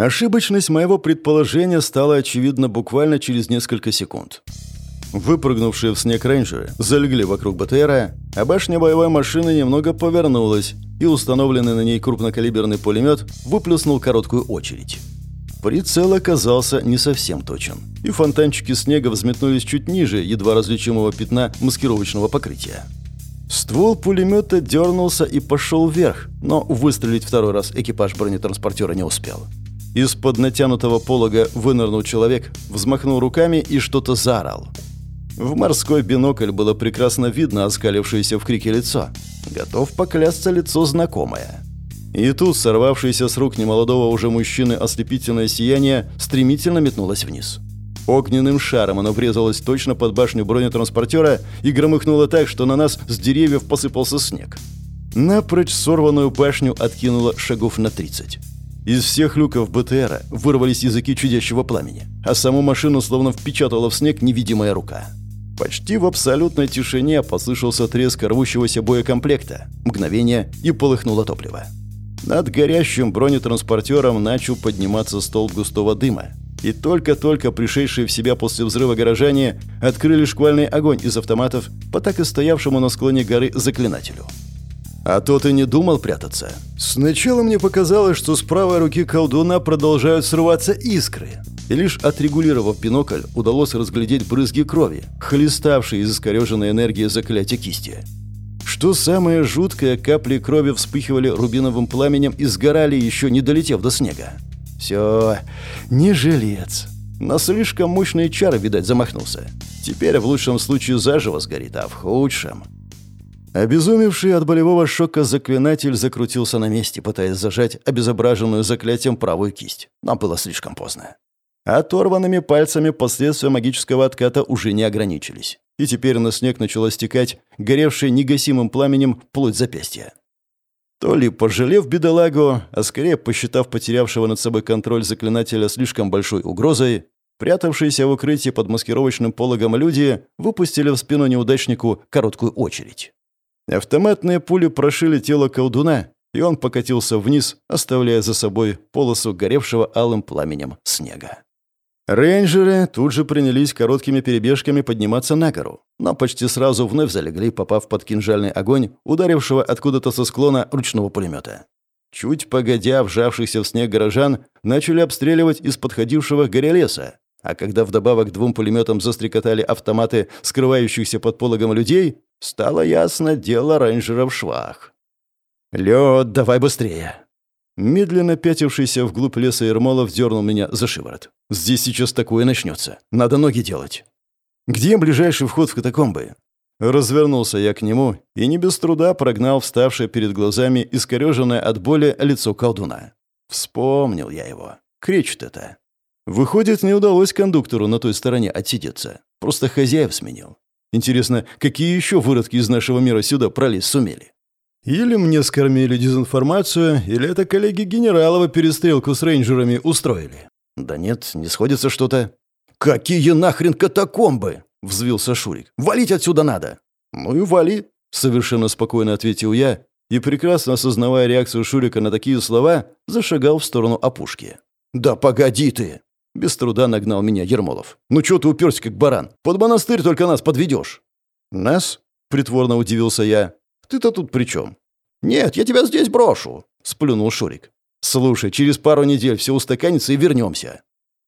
Ошибочность моего предположения стала очевидна буквально через несколько секунд. Выпрыгнувшие в снег рейнджеры залегли вокруг БТРа, а башня боевой машины немного повернулась, и установленный на ней крупнокалиберный пулемет выплюснул короткую очередь. Прицел оказался не совсем точен, и фонтанчики снега взметнулись чуть ниже едва различимого пятна маскировочного покрытия. Ствол пулемета дернулся и пошел вверх, но выстрелить второй раз экипаж бронетранспортера не успел. Из-под натянутого полога вынырнул человек, взмахнул руками и что-то заорал. В морской бинокль было прекрасно видно оскалившееся в крике лицо. Готов поклясться лицо знакомое. И тут сорвавшееся с рук немолодого уже мужчины ослепительное сияние стремительно метнулось вниз. Огненным шаром оно врезалось точно под башню бронетранспортера и громыхнуло так, что на нас с деревьев посыпался снег. Напрочь сорванную башню откинуло шагов на 30. Из всех люков БТРа вырвались языки чудящего пламени, а саму машину словно впечатала в снег невидимая рука. Почти в абсолютной тишине послышался треск рвущегося боекомплекта. Мгновение и полыхнуло топливо. Над горящим бронетранспортером начал подниматься столб густого дыма. И только-только пришедшие в себя после взрыва горожане открыли шквальный огонь из автоматов по так и стоявшему на склоне горы заклинателю. А тот и не думал прятаться. Сначала мне показалось, что с правой руки колдуна продолжают срываться искры и лишь отрегулировав бинокль, удалось разглядеть брызги крови, хлеставшие из искореженной энергии заклятия кисти. Что самое жуткое, капли крови вспыхивали рубиновым пламенем и сгорали, еще не долетев до снега. Все, не жилец. На слишком мощные чары, видать, замахнулся. Теперь в лучшем случае заживо сгорит, а в худшем... Обезумевший от болевого шока заклинатель закрутился на месте, пытаясь зажать обезображенную заклятием правую кисть. Но было слишком поздно. Оторванными пальцами последствия магического отката уже не ограничились. И теперь на снег начало стекать, горевшее негасимым пламенем плоть запястья. То ли пожалев бедолагу, а скорее посчитав потерявшего над собой контроль заклинателя слишком большой угрозой, прятавшиеся в укрытии под маскировочным пологом люди выпустили в спину неудачнику короткую очередь. Автоматные пули прошили тело колдуна, и он покатился вниз, оставляя за собой полосу горевшего алым пламенем снега. Рейнджеры тут же принялись короткими перебежками подниматься на гору, но почти сразу вновь залегли, попав под кинжальный огонь, ударившего откуда-то со склона ручного пулемета. Чуть погодя, вжавшихся в снег горожан начали обстреливать из подходившего горя леса, а когда вдобавок двум пулеметам застрекотали автоматы скрывающихся под пологом людей, стало ясно дело рейнджеров в швах. «Лёд, давай быстрее!» Медленно пятившийся вглубь леса Ермолов дернул меня за шиворот. «Здесь сейчас такое начнется. Надо ноги делать». «Где ближайший вход в катакомбы?» Развернулся я к нему и не без труда прогнал вставшее перед глазами искореженное от боли лицо колдуна. Вспомнил я его. Кричит это. Выходит, не удалось кондуктору на той стороне отсидеться. Просто хозяев сменил. Интересно, какие еще выродки из нашего мира сюда пролезть сумели? Или мне скормили дезинформацию, или это коллеги Генералова перестрелку с рейнджерами устроили. Да нет, не сходится что-то. «Какие нахрен катакомбы?» — взвился Шурик. «Валить отсюда надо!» «Ну и вали!» — совершенно спокойно ответил я и, прекрасно осознавая реакцию Шурика на такие слова, зашагал в сторону опушки. «Да погоди ты!» — без труда нагнал меня Ермолов. «Ну чё ты уперся, как баран? Под монастырь только нас подведешь!» «Нас?» — притворно удивился я. Ты-то тут при чем?» «Нет, я тебя здесь брошу», — сплюнул Шурик. «Слушай, через пару недель все устаканится и вернемся».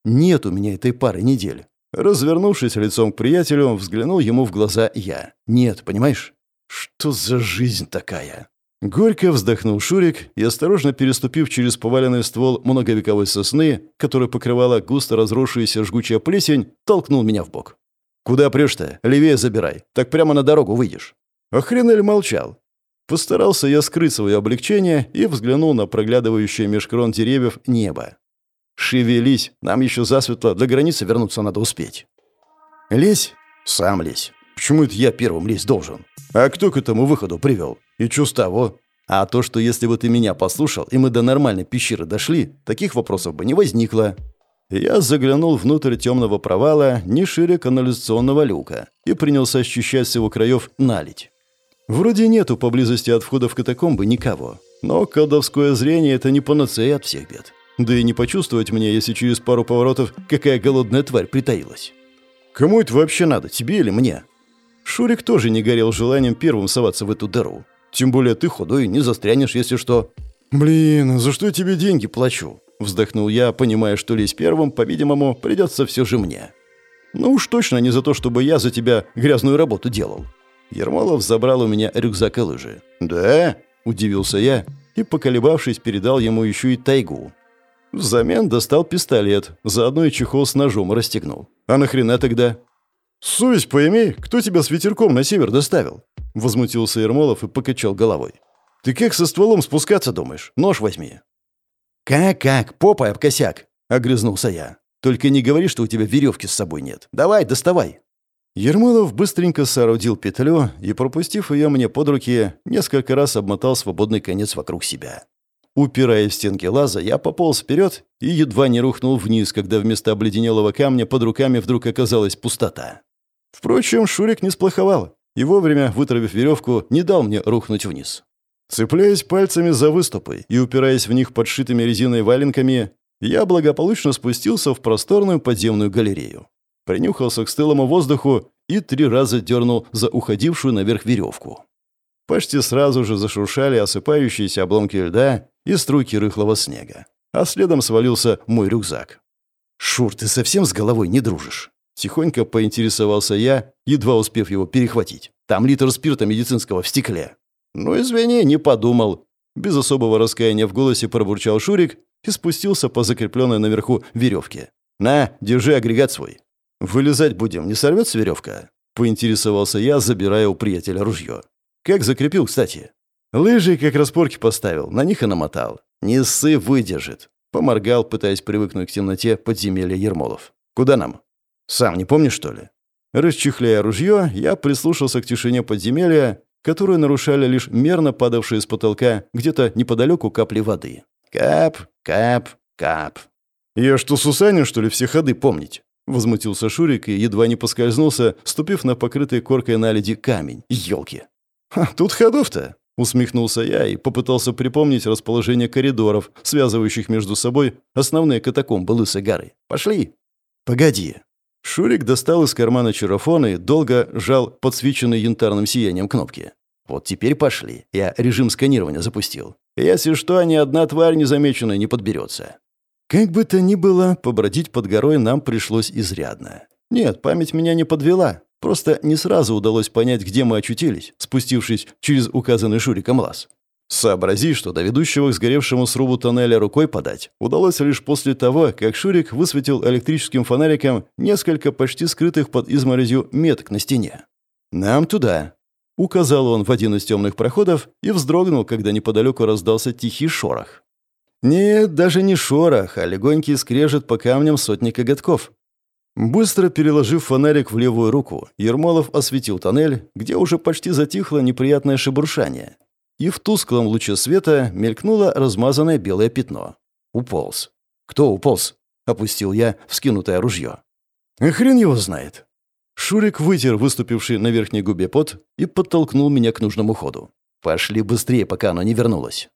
«Нет у меня этой пары недель». Развернувшись лицом к приятелю, взглянул ему в глаза я. «Нет, понимаешь? Что за жизнь такая?» Горько вздохнул Шурик и, осторожно переступив через поваленный ствол многовековой сосны, которую покрывала густо разросшаяся жгучая плесень, толкнул меня в бок. «Куда прешь-то? Левее забирай. Так прямо на дорогу выйдешь». Охренель молчал. Постарался я скрыть свое облегчение и взглянул на проглядывающее меж крон деревьев небо. «Шевелись, нам еще засветло, до границы вернуться надо успеть». «Лезь?» «Сам лезь. Почему это я первым лезть должен? А кто к этому выходу привел? И чё с? А то, что если бы ты меня послушал, и мы до нормальной пещеры дошли, таких вопросов бы не возникло». Я заглянул внутрь темного провала, не шире канализационного люка, и принялся ощущать с его краев налить. Вроде нету поблизости от входа в катакомбы никого. Но колдовское зрение — это не панацея от всех бед. Да и не почувствовать мне, если через пару поворотов какая голодная тварь притаилась. Кому это вообще надо, тебе или мне? Шурик тоже не горел желанием первым соваться в эту дыру. Тем более ты худой, не застрянешь, если что. «Блин, за что я тебе деньги плачу?» Вздохнул я, понимая, что лезть первым, по-видимому, придется все же мне. «Ну уж точно не за то, чтобы я за тебя грязную работу делал». Ермолов забрал у меня рюкзак и лыжи. «Да?» – удивился я и, поколебавшись, передал ему еще и тайгу. Взамен достал пистолет, заодно и чехол с ножом расстегнул. «А нахрена тогда?» «Совесть поимей, кто тебя с ветерком на север доставил?» Возмутился Ермолов и покачал головой. «Ты как со стволом спускаться думаешь? Нож возьми». «Как-как? Попой об косяк!» — огрызнулся я. «Только не говори, что у тебя веревки с собой нет. Давай, доставай!» Ермолов быстренько соорудил петлю и, пропустив ее мне под руки, несколько раз обмотал свободный конец вокруг себя. Упираясь в стенки лаза, я пополз вперед и едва не рухнул вниз, когда вместо обледенелого камня под руками вдруг оказалась пустота. Впрочем, Шурик не сплоховал и вовремя, вытравив веревку, не дал мне рухнуть вниз. Цепляясь пальцами за выступы и упираясь в них подшитыми резиной валенками, я благополучно спустился в просторную подземную галерею. Принюхался к стылому воздуху и три раза дернул за уходившую наверх веревку. Почти сразу же зашуршали осыпающиеся обломки льда и струйки рыхлого снега. А следом свалился мой рюкзак. «Шур, ты совсем с головой не дружишь?» Тихонько поинтересовался я, едва успев его перехватить. «Там литр спирта медицинского в стекле». «Ну, извини, не подумал». Без особого раскаяния в голосе пробурчал Шурик и спустился по закрепленной наверху веревке. «На, держи агрегат свой». «Вылезать будем, не сорвется веревка?» Поинтересовался я, забирая у приятеля ружье. «Как закрепил, кстати?» «Лыжи как распорки поставил, на них и намотал. Не ссы, выдержит». Поморгал, пытаясь привыкнуть к темноте подземелья Ермолов. «Куда нам?» «Сам не помнишь, что ли?» Расчехляя ружье, я прислушался к тишине подземелья которую нарушали лишь мерно падавшие с потолка где-то неподалеку капли воды. Кап, кап, кап. «Я что, Сусанин, что ли, все ходы помнить?» Возмутился Шурик и едва не поскользнулся, ступив на покрытый коркой наледи камень. Ёлки. «Тут ходов-то!» Усмехнулся я и попытался припомнить расположение коридоров, связывающих между собой основные катакомбы Лысой горы. «Пошли!» «Погоди!» Шурик достал из кармана чарафон и долго жал подсвеченные янтарным сиянием кнопки. «Вот теперь пошли. Я режим сканирования запустил. Если что, ни одна тварь незамеченная не подберется». Как бы то ни было, побродить под горой нам пришлось изрядно. Нет, память меня не подвела. Просто не сразу удалось понять, где мы очутились, спустившись через указанный Шуриком лаз. Сообрази, что до ведущего к сгоревшему срубу тоннеля рукой подать, удалось лишь после того, как Шурик высветил электрическим фонариком несколько почти скрытых под изморозью меток на стене. «Нам туда», — указал он в один из темных проходов и вздрогнул, когда неподалеку раздался тихий шорох. Нет, даже не шорох, а легонький скрежет по камням сотни коготков. Быстро переложив фонарик в левую руку, Ермолов осветил тоннель, где уже почти затихло неприятное шебуршание, и в тусклом луче света мелькнуло размазанное белое пятно. Уполз. «Кто уполз?» — опустил я вскинутое ружье. «Хрен его знает». Шурик вытер выступивший на верхней губе пот и подтолкнул меня к нужному ходу. «Пошли быстрее, пока оно не вернулось».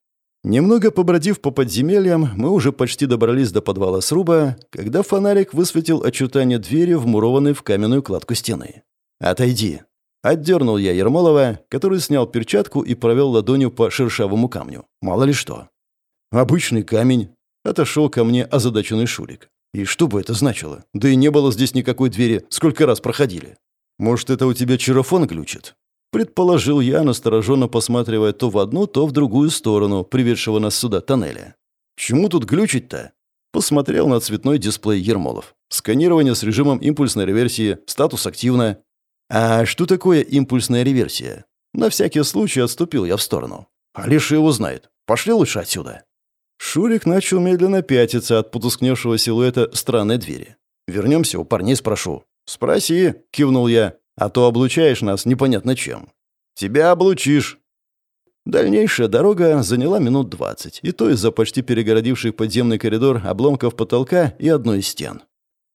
Немного побродив по подземельям, мы уже почти добрались до подвала сруба, когда фонарик высветил очертания двери, вмурованной в каменную кладку стены. «Отойди», Отдернул я Ермолова, который снял перчатку и провел ладонью по шершавому камню. Мало ли что. «Обычный камень», — отошел ко мне озадаченный Шурик. «И что бы это значило? Да и не было здесь никакой двери, сколько раз проходили. Может, это у тебя чарафон глючит?» Предположил я, настороженно посматривая то в одну, то в другую сторону, приведшего нас сюда тоннеля. «Чему тут глючить-то?» Посмотрел на цветной дисплей Ермолов. «Сканирование с режимом импульсной реверсии, статус активно. А что такое импульсная реверсия? На всякий случай отступил я в сторону. А лишь его знает. Пошли лучше отсюда. Шурик начал медленно пятиться от потускневшего силуэта странной двери. «Вернемся, у парней спрошу». «Спроси», — кивнул я, — «а то облучаешь нас непонятно чем». «Тебя облучишь». Дальнейшая дорога заняла минут двадцать, и то из-за почти перегородивших подземный коридор обломков потолка и одной из стен.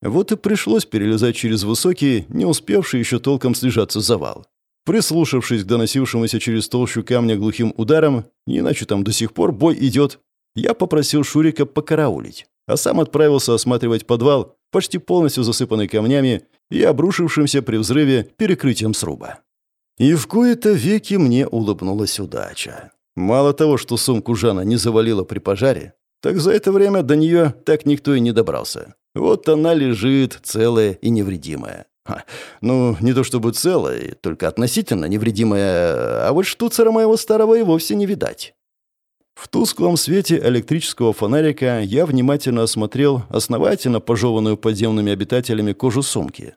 Вот и пришлось перелезать через высокий, не успевший еще толком слежаться завал. Прислушавшись к доносившемуся через толщу камня глухим ударам, иначе там до сих пор бой идет, я попросил Шурика покараулить, а сам отправился осматривать подвал, почти полностью засыпанный камнями и обрушившимся при взрыве перекрытием сруба. И в кои-то веки мне улыбнулась удача. Мало того, что сумку Жана не завалила при пожаре, так за это время до нее так никто и не добрался. Вот она лежит, целая и невредимая. Ха, ну, не то чтобы целая, только относительно невредимая, а вот штуцера моего старого и вовсе не видать. В тусклом свете электрического фонарика я внимательно осмотрел основательно пожеванную подземными обитателями кожу сумки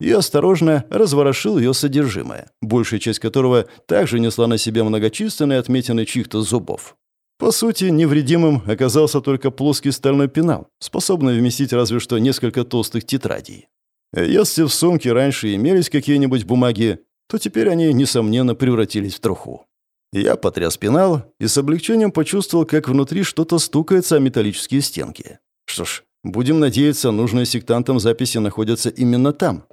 и осторожно разворошил ее содержимое, большая часть которого также несла на себе многочисленные отметины чьих-то зубов. По сути, невредимым оказался только плоский стальной пенал, способный вместить разве что несколько толстых тетрадей. Если в сумке раньше имелись какие-нибудь бумаги, то теперь они, несомненно, превратились в труху. Я потряс пенал и с облегчением почувствовал, как внутри что-то стукается о металлические стенки. Что ж, будем надеяться, нужные сектантам записи находятся именно там.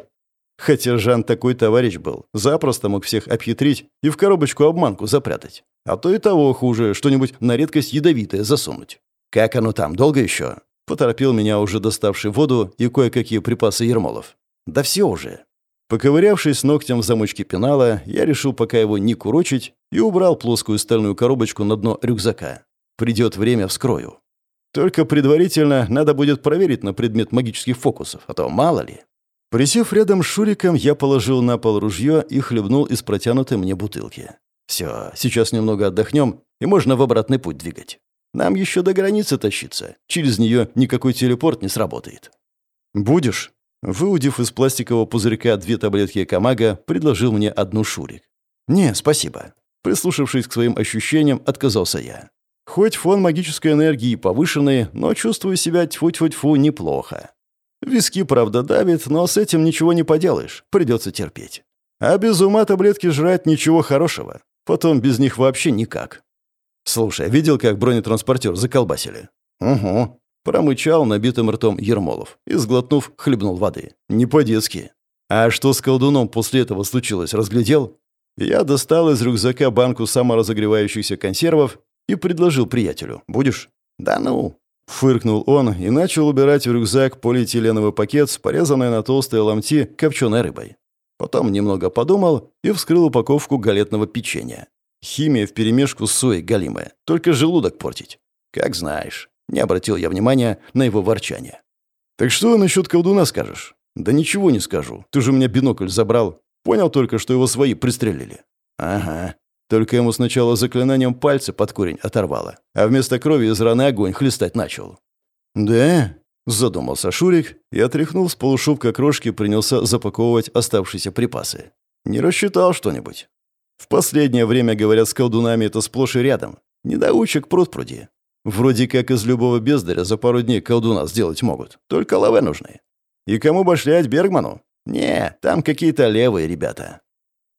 Хотя Жан такой товарищ был, запросто мог всех обхитрить и в коробочку обманку запрятать. А то и того хуже, что-нибудь на редкость ядовитое засунуть. «Как оно там, долго еще?» Поторопил меня уже доставший воду и кое-какие припасы Ермолов. «Да все уже». Поковырявшись ногтем в замочке пенала, я решил пока его не курочить и убрал плоскую стальную коробочку на дно рюкзака. Придет время, вскрою. Только предварительно надо будет проверить на предмет магических фокусов, а то мало ли. Присев рядом с Шуриком, я положил на пол ружье и хлебнул из протянутой мне бутылки. Все, сейчас немного отдохнем, и можно в обратный путь двигать. Нам еще до границы тащиться. Через нее никакой телепорт не сработает. «Будешь?» Выудив из пластикового пузырька две таблетки Камага, предложил мне одну Шурик. «Не, спасибо». Прислушавшись к своим ощущениям, отказался я. Хоть фон магической энергии повышенный, но чувствую себя тьфу-тьфу-тьфу неплохо. Виски, правда, давит, но с этим ничего не поделаешь, придется терпеть. А без ума таблетки жрать ничего хорошего. Потом без них вообще никак. «Слушай, видел, как бронетранспортер заколбасили?» «Угу», — промычал набитым ртом Ермолов и, сглотнув, хлебнул воды. «Не по-детски». «А что с колдуном после этого случилось, разглядел?» Я достал из рюкзака банку саморазогревающихся консервов и предложил приятелю. «Будешь?» «Да ну!» Фыркнул он и начал убирать в рюкзак полиэтиленовый пакет с порезанной на толстые ломти копченой рыбой. Потом немного подумал и вскрыл упаковку галетного печенья. Химия вперемешку с соей галимая. Только желудок портить. Как знаешь. Не обратил я внимания на его ворчание. «Так что насчет колдуна скажешь?» «Да ничего не скажу. Ты же у меня бинокль забрал. Понял только, что его свои пристрелили». «Ага. Только ему сначала заклинанием пальцы под корень оторвало, а вместо крови из раны огонь хлестать начал». «Да?» – задумался Шурик и, отряхнув с полушубка крошки, принялся запаковывать оставшиеся припасы. «Не рассчитал что-нибудь?» В последнее время, говорят, с колдунами это сплошь и рядом. Недоучек пруд-пруди. Вроде как из любого бездаря за пару дней колдуна сделать могут. Только лавы нужны. И кому башлять Бергману? Не, там какие-то левые ребята.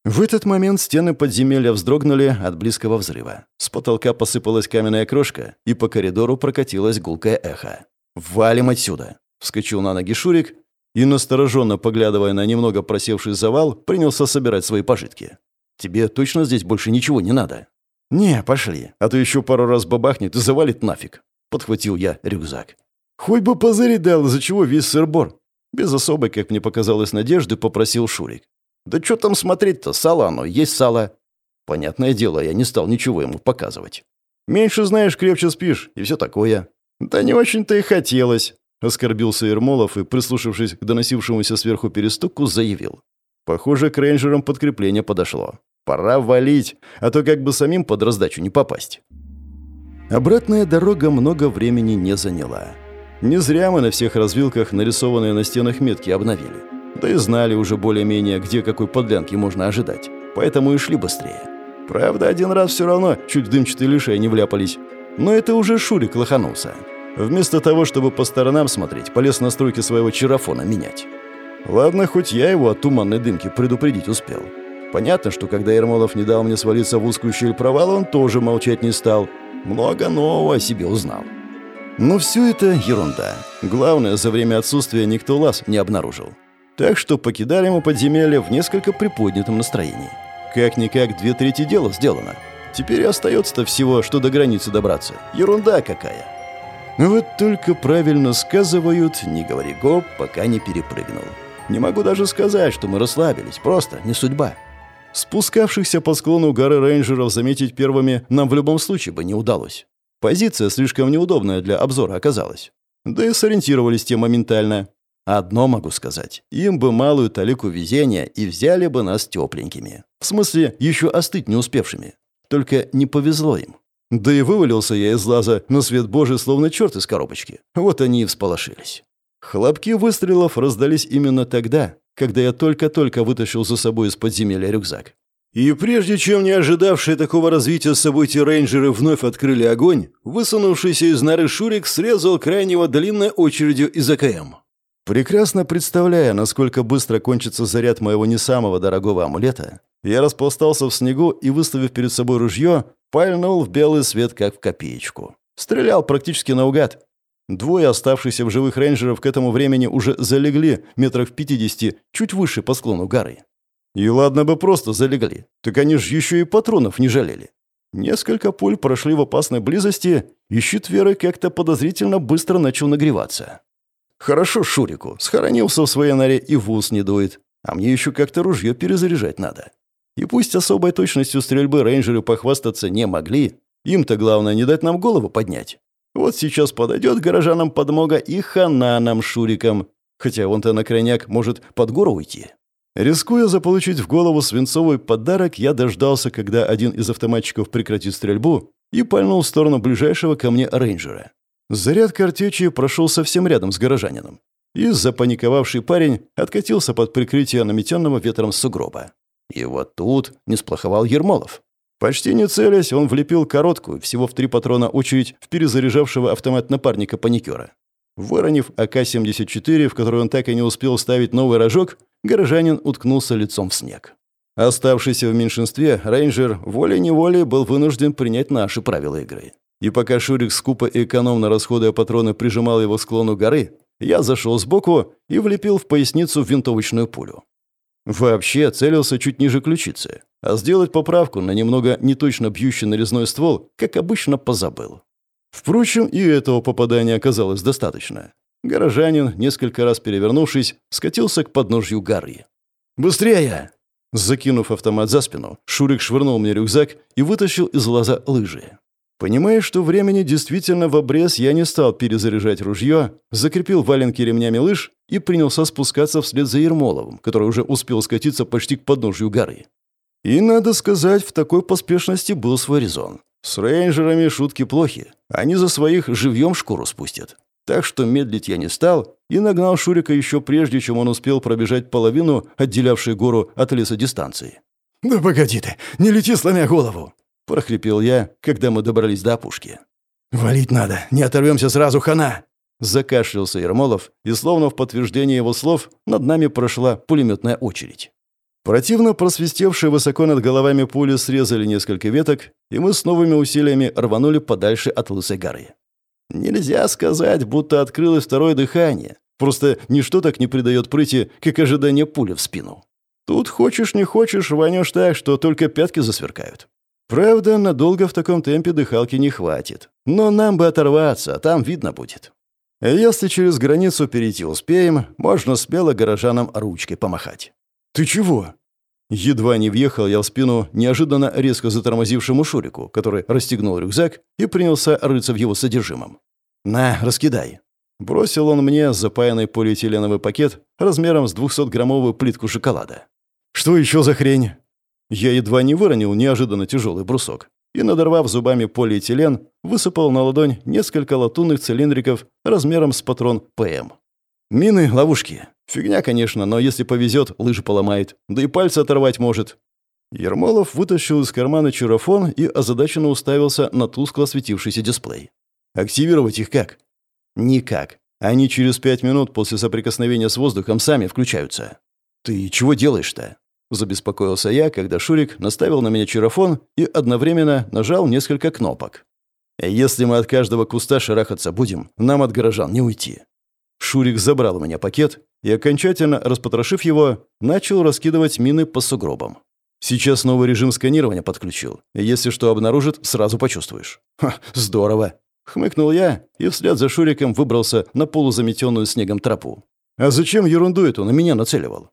В этот момент стены подземелья вздрогнули от близкого взрыва. С потолка посыпалась каменная крошка, и по коридору прокатилось гулкое эхо. «Валим отсюда!» Вскочил на ноги Шурик и, настороженно поглядывая на немного просевший завал, принялся собирать свои пожитки. Тебе точно здесь больше ничего не надо?» «Не, пошли, а то еще пару раз бабахнет и завалит нафиг», — подхватил я рюкзак. «Хоть бы позырить дал, из-за чего весь сыр-бор». Без особой, как мне показалось, надежды попросил Шурик. «Да что там смотреть-то, сало оно, есть сало». Понятное дело, я не стал ничего ему показывать. «Меньше знаешь, крепче спишь, и все такое». «Да не очень-то и хотелось», — оскорбился Ермолов и, прислушавшись к доносившемуся сверху перестуку, заявил. «Похоже, к рейнджерам подкрепление подошло. Пора валить, а то как бы самим под раздачу не попасть. Обратная дорога много времени не заняла. Не зря мы на всех развилках нарисованные на стенах метки обновили. Да и знали уже более-менее, где какой подлянки можно ожидать. Поэтому и шли быстрее. Правда, один раз все равно чуть в дымчатый лишай не вляпались. Но это уже Шурик лоханулся. Вместо того, чтобы по сторонам смотреть, полез настройки своего чарафона менять. Ладно, хоть я его от туманной дымки предупредить успел. Понятно, что когда Ермолов не дал мне свалиться в узкую щель провала, он тоже молчать не стал. Много нового о себе узнал. Но все это ерунда. Главное, за время отсутствия никто лаз не обнаружил. Так что покидали мы подземелье в несколько приподнятом настроении. Как-никак две трети дела сделано. Теперь остается-то всего, что до границы добраться. Ерунда какая. Но вот только правильно сказывают, не говори гоп, пока не перепрыгнул. Не могу даже сказать, что мы расслабились, просто не судьба. Спускавшихся по склону горы рейнджеров заметить первыми нам в любом случае бы не удалось. Позиция слишком неудобная для обзора оказалась. Да и сориентировались те моментально. Одно могу сказать. Им бы малую талику везения и взяли бы нас тепленькими. В смысле, еще остыть не успевшими. Только не повезло им. Да и вывалился я из лаза на свет божий, словно черт из коробочки. Вот они и всполошились. Хлопки выстрелов раздались именно тогда, когда я только-только вытащил за собой из подземелья рюкзак. И прежде чем не ожидавшие такого развития событий рейнджеры вновь открыли огонь, высунувшийся из норы Шурик срезал крайнего длинной очередью из АКМ. Прекрасно представляя, насколько быстро кончится заряд моего не самого дорогого амулета, я распластался в снегу и, выставив перед собой ружье, пальнул в белый свет, как в копеечку. Стрелял практически наугад. Двое оставшихся в живых рейнджеров к этому времени уже залегли метрах в пятидесяти, чуть выше по склону горы. И ладно бы просто залегли, так они же еще и патронов не жалели. Несколько пуль прошли в опасной близости, и щит Веры как-то подозрительно быстро начал нагреваться. Хорошо Шурику, схоронился в своей норе и в ус не дует, а мне еще как-то ружье перезаряжать надо. И пусть особой точностью стрельбы рейнджеры похвастаться не могли, им-то главное не дать нам голову поднять. Вот сейчас подойдет горожанам подмога и хана нам Шурикам, хотя он-то на крайняк может под гору уйти. Рискуя заполучить в голову свинцовый подарок, я дождался, когда один из автоматчиков прекратит стрельбу и пальнул в сторону ближайшего ко мне рейнджера. Заряд картечи прошел совсем рядом с горожанином, и запаниковавший парень откатился под прикрытие наметенного ветром сугроба. И вот тут не сплоховал Ермолов. Почти не целясь, он влепил короткую, всего в три патрона очередь в перезаряжавшего автомат напарника паникера. Выронив АК-74, в который он так и не успел ставить новый рожок, горожанин уткнулся лицом в снег. Оставшийся в меньшинстве, рейнджер волей-неволей был вынужден принять наши правила игры. И пока Шурик скупо и экономно расходуя патроны прижимал его к склону горы, я зашел сбоку и влепил в поясницу винтовочную пулю. Вообще целился чуть ниже ключицы, а сделать поправку на немного неточно бьющий нарезной ствол, как обычно, позабыл. Впрочем, и этого попадания оказалось достаточно. Горожанин, несколько раз перевернувшись, скатился к подножью горы. «Быстрее!» Закинув автомат за спину, Шурик швырнул мне рюкзак и вытащил из лаза лыжи. Понимая, что времени действительно в обрез, я не стал перезаряжать ружье, закрепил валенки ремнями лыж и принялся спускаться вслед за Ермоловым, который уже успел скатиться почти к подножью горы. И, надо сказать, в такой поспешности был свой резон. С рейнджерами шутки плохи. Они за своих живьем шкуру спустят. Так что медлить я не стал и нагнал Шурика еще прежде, чем он успел пробежать половину, отделявшей гору от леса дистанции. «Да погоди ты, не лети, сломя голову!» – прохрипел я, когда мы добрались до опушки. «Валить надо, не оторвемся сразу, хана!» Закашлялся Ермолов, и словно в подтверждение его слов над нами прошла пулеметная очередь. Противно просвистевшие высоко над головами пули срезали несколько веток, и мы с новыми усилиями рванули подальше от Лысой горы. Нельзя сказать, будто открылось второе дыхание. Просто ничто так не придает прыти, как ожидание пули в спину. Тут хочешь не хочешь, рванешь так, что только пятки засверкают. Правда, надолго в таком темпе дыхалки не хватит. Но нам бы оторваться, а там видно будет. Если через границу перейти успеем, можно смело горожанам ручкой помахать. «Ты чего?» Едва не въехал я в спину неожиданно резко затормозившему Шурику, который расстегнул рюкзак и принялся рыться в его содержимом. «На, раскидай». Бросил он мне запаянный полиэтиленовый пакет размером с 200-граммовую плитку шоколада. «Что еще за хрень?» Я едва не выронил неожиданно тяжелый брусок и, надорвав зубами полиэтилен, высыпал на ладонь несколько латунных цилиндриков размером с патрон ПМ. Мины, ловушки. Фигня, конечно, но если повезет, лыжи поломает. Да и пальцы оторвать может. Ермолов вытащил из кармана чурофон и озадаченно уставился на тускло светившийся дисплей. «Активировать их как?» «Никак. Они через пять минут после соприкосновения с воздухом сами включаются». «Ты чего делаешь-то?» Забеспокоился я, когда Шурик наставил на меня чарофон и одновременно нажал несколько кнопок. «Если мы от каждого куста шарахаться будем, нам от горожан не уйти». Шурик забрал у меня пакет и, окончательно распотрошив его, начал раскидывать мины по сугробам. Сейчас новый режим сканирования подключил. Если что обнаружит, сразу почувствуешь. Ха, здорово. Хмыкнул я и вслед за Шуриком выбрался на полузаметенную снегом тропу. А зачем ерунду эту на меня нацеливал?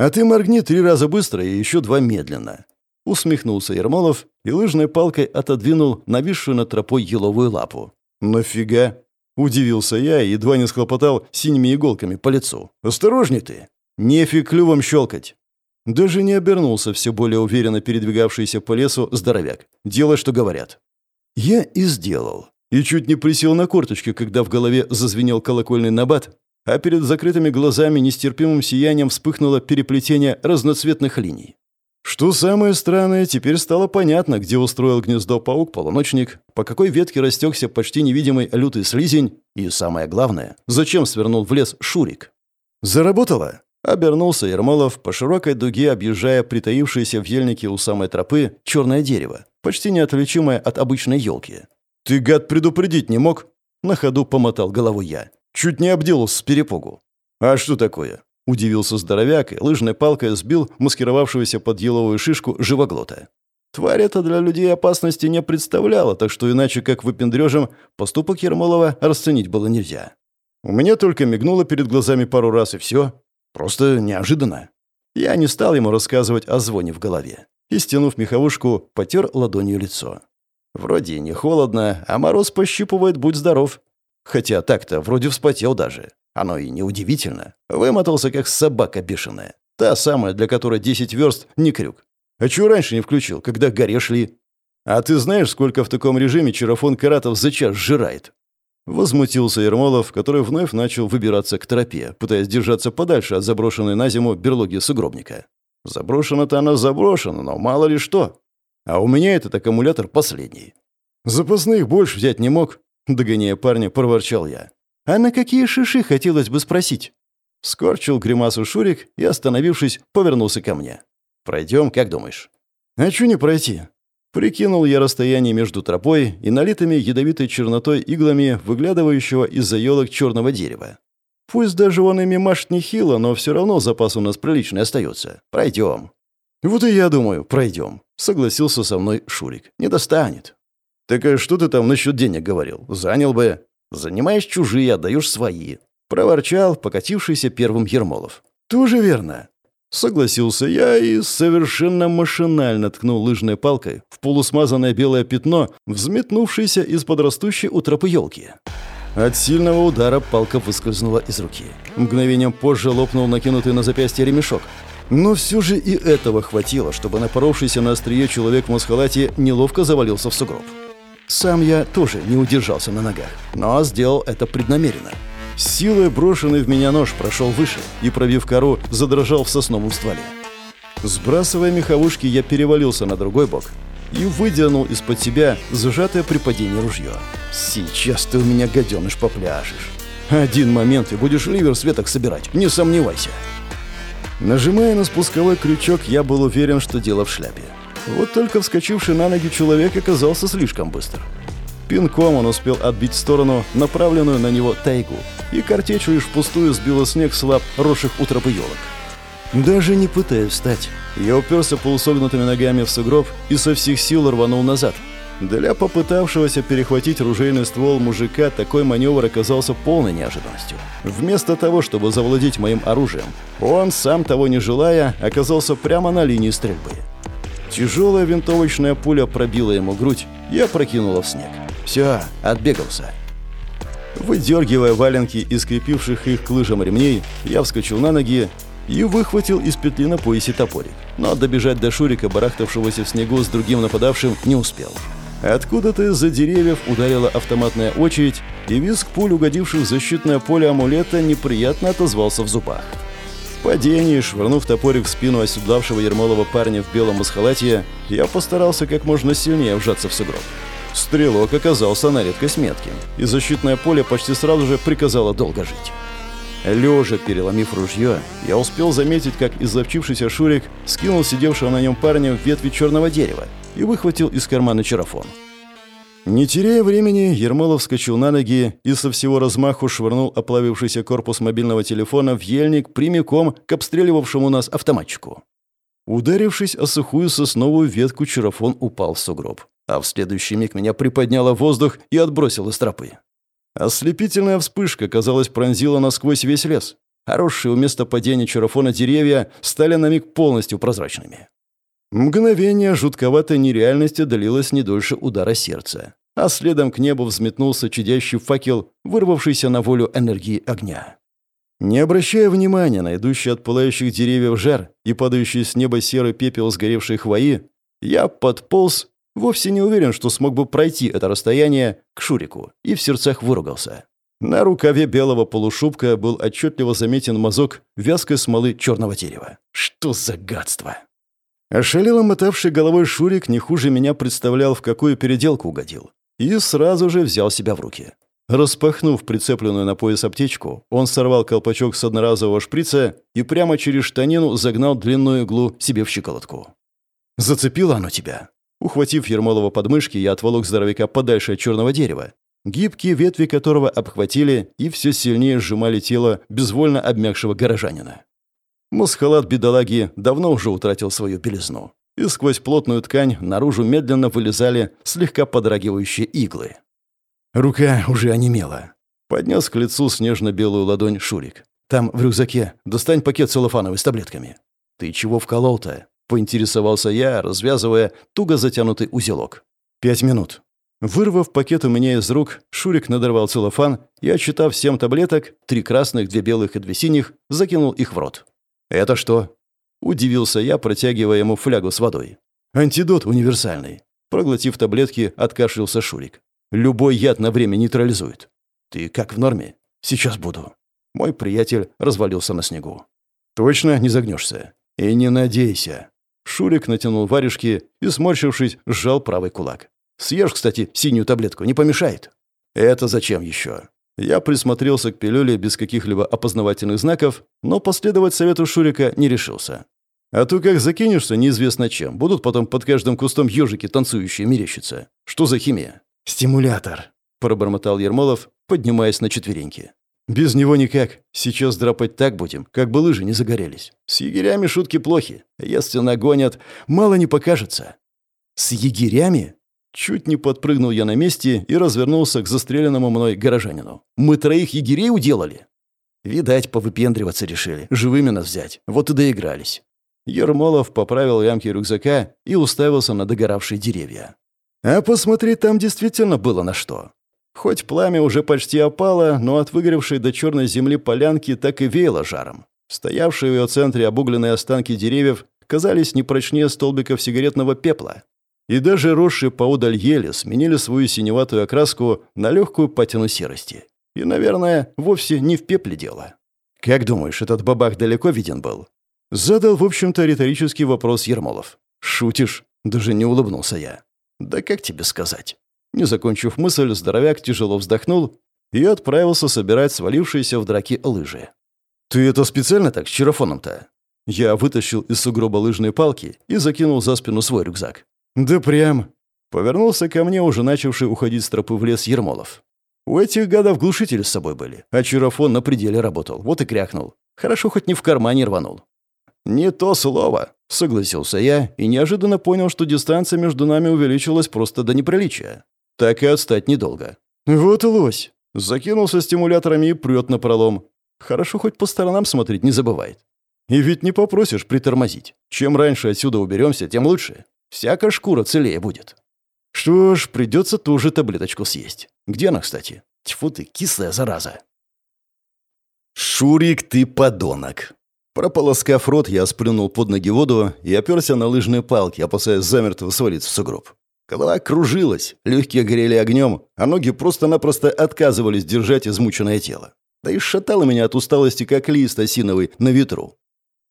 А ты моргни три раза быстро и еще два медленно. Усмехнулся Ермолов и лыжной палкой отодвинул нависшую над тропой еловую лапу. «Нафига?» Удивился я и едва не схлопотал синими иголками по лицу. «Осторожней ты! Нефиг клювом щелкать!» Даже не обернулся все более уверенно передвигавшийся по лесу здоровяк. «Делай, что говорят». Я и сделал. И чуть не присел на корточки, когда в голове зазвенел колокольный набат, а перед закрытыми глазами нестерпимым сиянием вспыхнуло переплетение разноцветных линий. Что самое странное, теперь стало понятно, где устроил гнездо паук-полуночник, по какой ветке растекся почти невидимый лютый слизень, и самое главное, зачем свернул в лес Шурик. «Заработало?» — обернулся Ермолов, по широкой дуге объезжая притаившееся в ельнике у самой тропы черное дерево, почти неотличимое от обычной елки. «Ты, гад, предупредить не мог?» — на ходу помотал головой я. Чуть не обделался с перепугу. «А что такое?» — удивился здоровяк и лыжной палкой сбил маскировавшегося под еловую шишку живоглота. Тварь эта для людей опасности не представляла, так что иначе как выпендрежем поступок Ермолова расценить было нельзя. У меня только мигнуло перед глазами пару раз, и все. Просто неожиданно. Я не стал ему рассказывать о звоне в голове. И, стянув меховушку, потер ладонью лицо. Вроде не холодно, а мороз пощипывает, будь здоров. Хотя так-то вроде вспотел даже. Оно и неудивительно. Вымотался, как собака бешеная. Та самая, для которой 10 верст не крюк. А чего раньше не включил, когда горе шли? А ты знаешь, сколько в таком режиме чарафон каратов за час сжирает? Возмутился Ермолов, который вновь начал выбираться к тропе, пытаясь держаться подальше от заброшенной на зиму берлоги сугробника. Заброшена-то она заброшена, но мало ли что. А у меня этот аккумулятор последний. Запасных больше взять не мог, догоняя парня, проворчал я. А на какие шиши хотелось бы спросить? Скорчил гримасу Шурик и, остановившись, повернулся ко мне. «Пройдем, как думаешь?» «А чё не пройти?» Прикинул я расстояние между тропой и налитыми ядовитой чернотой иглами, выглядывающего из-за елок черного дерева. Пусть даже он ими машет нехило, но все равно запас у нас приличный остается. Пройдем. Вот и я думаю, пройдем. Согласился со мной Шурик. Не достанет. Так а что ты там насчет денег говорил? Занял бы. Занимаешь чужие, отдаешь свои. Проворчал покатившийся первым Ермолов. Тоже верно. Согласился я и совершенно машинально ткнул лыжной палкой в полусмазанное белое пятно, взметнувшееся из-под растущей у тропы елки. От сильного удара палка выскользнула из руки. Мгновением позже лопнул накинутый на запястье ремешок. Но все же и этого хватило, чтобы напоровшийся на острие человек в масхалате неловко завалился в сугроб. Сам я тоже не удержался на ногах, но сделал это преднамеренно. Силой брошенный в меня нож прошел выше и, пробив кору, задрожал в сосновом стволе. Сбрасывая меховушки, я перевалился на другой бок и выдернул из-под себя зажатое при падении ружье. «Сейчас ты у меня, гаденыш, попляшешь. Один момент, и будешь ливер с веток собирать, не сомневайся». Нажимая на спусковой крючок, я был уверен, что дело в шляпе. Вот только вскочивший на ноги человек оказался слишком быстр. Пинком он успел отбить в сторону направленную на него тайгу, и картечью лишь впустую сбила снег с лап росших у тропы елок. Даже не пытаясь встать, я уперся полусогнутыми ногами в сугроб и со всех сил рванул назад. Для попытавшегося перехватить ружейный ствол мужика такой маневр оказался полной неожиданностью. Вместо того, чтобы завладеть моим оружием, он, сам того не желая, оказался прямо на линии стрельбы. Тяжелая винтовочная пуля пробила ему грудь и опрокинула в снег. Все, отбегался. Выдергивая валенки из скрепивших их к лыжам ремней, я вскочил на ноги и выхватил из петли на поясе топорик. Но добежать до Шурика, барахтавшегося в снегу с другим нападавшим, не успел. Откуда-то из-за деревьев ударила автоматная очередь, и визг пуль, угодивших в защитное поле амулета, неприятно отозвался в зубах. В падении, швырнув топорик в спину оседлавшего Ермолова парня в белом масхалате, я постарался как можно сильнее вжаться в сугроб. Стрелок оказался на редкость метким, и защитное поле почти сразу же приказало долго жить. Лежа, переломив ружье, я успел заметить, как изловчившийся Шурик скинул сидевшего на нем парня в ветви черного дерева и выхватил из кармана чарафон. Не теряя времени, Ермолов вскочил на ноги и со всего размаху швырнул оплавившийся корпус мобильного телефона в ельник прямиком к обстреливавшему нас автоматчику. Ударившись о сухую сосновую ветку, чарафон упал в сугроб. А в следующий миг меня приподняло воздух и отбросило с тропы. Ослепительная вспышка, казалось, пронзила насквозь весь лес. Хорошие у места падения чарафона деревья стали на миг полностью прозрачными. Мгновение жутковатой нереальности длилось не дольше удара сердца, а следом к небу взметнулся чадящий факел, вырвавшийся на волю энергии огня. Не обращая внимания на идущий от пылающих деревьев жар и падающий с неба серый пепел сгоревшей хвои, я подполз, вовсе не уверен, что смог бы пройти это расстояние к Шурику, и в сердцах выругался. На рукаве белого полушубка был отчетливо заметен мазок вязкой смолы черного дерева. Что за гадство! Ошалело мотавший головой Шурик не хуже меня представлял, в какую переделку угодил. И сразу же взял себя в руки. Распахнув прицепленную на пояс аптечку, он сорвал колпачок с одноразового шприца и прямо через штанину загнал длинную иглу себе в щиколотку. «Зацепило оно тебя?» Ухватив Ермолова подмышки, я отволок здоровяка подальше от черного дерева, гибкие ветви которого обхватили и все сильнее сжимали тело безвольно обмякшего горожанина. Мусхалат бедолаги давно уже утратил свою белизну, и сквозь плотную ткань наружу медленно вылезали слегка подрагивающие иглы. Рука уже онемела. Поднес к лицу снежно-белую ладонь Шурик. «Там, в рюкзаке, достань пакет целлофановый с таблетками». «Ты чего вколол-то?» — поинтересовался я, развязывая туго затянутый узелок. «Пять минут». Вырвав пакет у меня из рук, Шурик надорвал целлофан и, отчитав семь таблеток, три красных, две белых и две синих, закинул их в рот. «Это что?» — удивился я, протягивая ему флягу с водой. «Антидот универсальный». Проглотив таблетки, откашлялся Шурик. Любой яд на время нейтрализует. Ты как в норме? Сейчас буду. Мой приятель развалился на снегу. Точно не загнешься. И не надейся. Шурик натянул варежки и, сморщившись, сжал правый кулак. Съешь, кстати, синюю таблетку, не помешает. Это зачем еще? Я присмотрелся к пилюле без каких-либо опознавательных знаков, но последовать совету Шурика не решился. А то как закинешься неизвестно чем, будут потом под каждым кустом ежики танцующие мерещиться. Что за химия? «Стимулятор», — пробормотал Ермолов, поднимаясь на четвереньки. «Без него никак. Сейчас драпать так будем, как бы лыжи не загорелись. С егерями шутки плохи. Если нагонят, мало не покажется». «С егерями?» Чуть не подпрыгнул я на месте и развернулся к застреленному мной горожанину. «Мы троих егерей уделали?» «Видать, повыпендриваться решили, живыми нас взять. Вот и доигрались». Ермолов поправил ямки рюкзака и уставился на догоравшие деревья. А посмотреть там действительно было на что. Хоть пламя уже почти опало, но от выгоревшей до черной земли полянки так и веяло жаром. Стоявшие в ее центре обугленные останки деревьев казались не прочнее столбиков сигаретного пепла. И даже росшие поодаль ели сменили свою синеватую окраску на легкую патину серости. И, наверное, вовсе не в пепле дело. «Как думаешь, этот бабах далеко виден был?» Задал, в общем-то, риторический вопрос Ермолов. «Шутишь?» Даже не улыбнулся я. Да как тебе сказать? Не закончив мысль, здоровяк тяжело вздохнул и отправился собирать свалившиеся в драке лыжи. «Ты это специально так, с чарафоном-то?» Я вытащил из сугроба лыжные палки и закинул за спину свой рюкзак. «Да прям...» Повернулся ко мне, уже начавший уходить с тропы в лес Ермолов. У этих гадов глушители с собой были, а чарафон на пределе работал, вот и крякнул. Хорошо, хоть не в кармане рванул. «Не то слово», — согласился я и неожиданно понял, что дистанция между нами увеличилась просто до неприличия. Так и отстать недолго. «Вот лось!» Закинулся стимуляторами и прет на пролом. Хорошо хоть по сторонам смотреть не забывает. И ведь не попросишь притормозить. Чем раньше отсюда уберемся, тем лучше. Всякая шкура целее будет. Что ж, придется ту же таблеточку съесть. Где она, кстати? Тьфу ты, кислая зараза. «Шурик, ты подонок!» Прополоскав рот, я сплюнул под ноги воду и оперся на лыжные палки, опасаясь замертво свалиться в сугроб. Голова кружилась, легкие горели огнем, а ноги просто-напросто отказывались держать измученное тело. Да и шатало меня от усталости, как лист осиновый на ветру.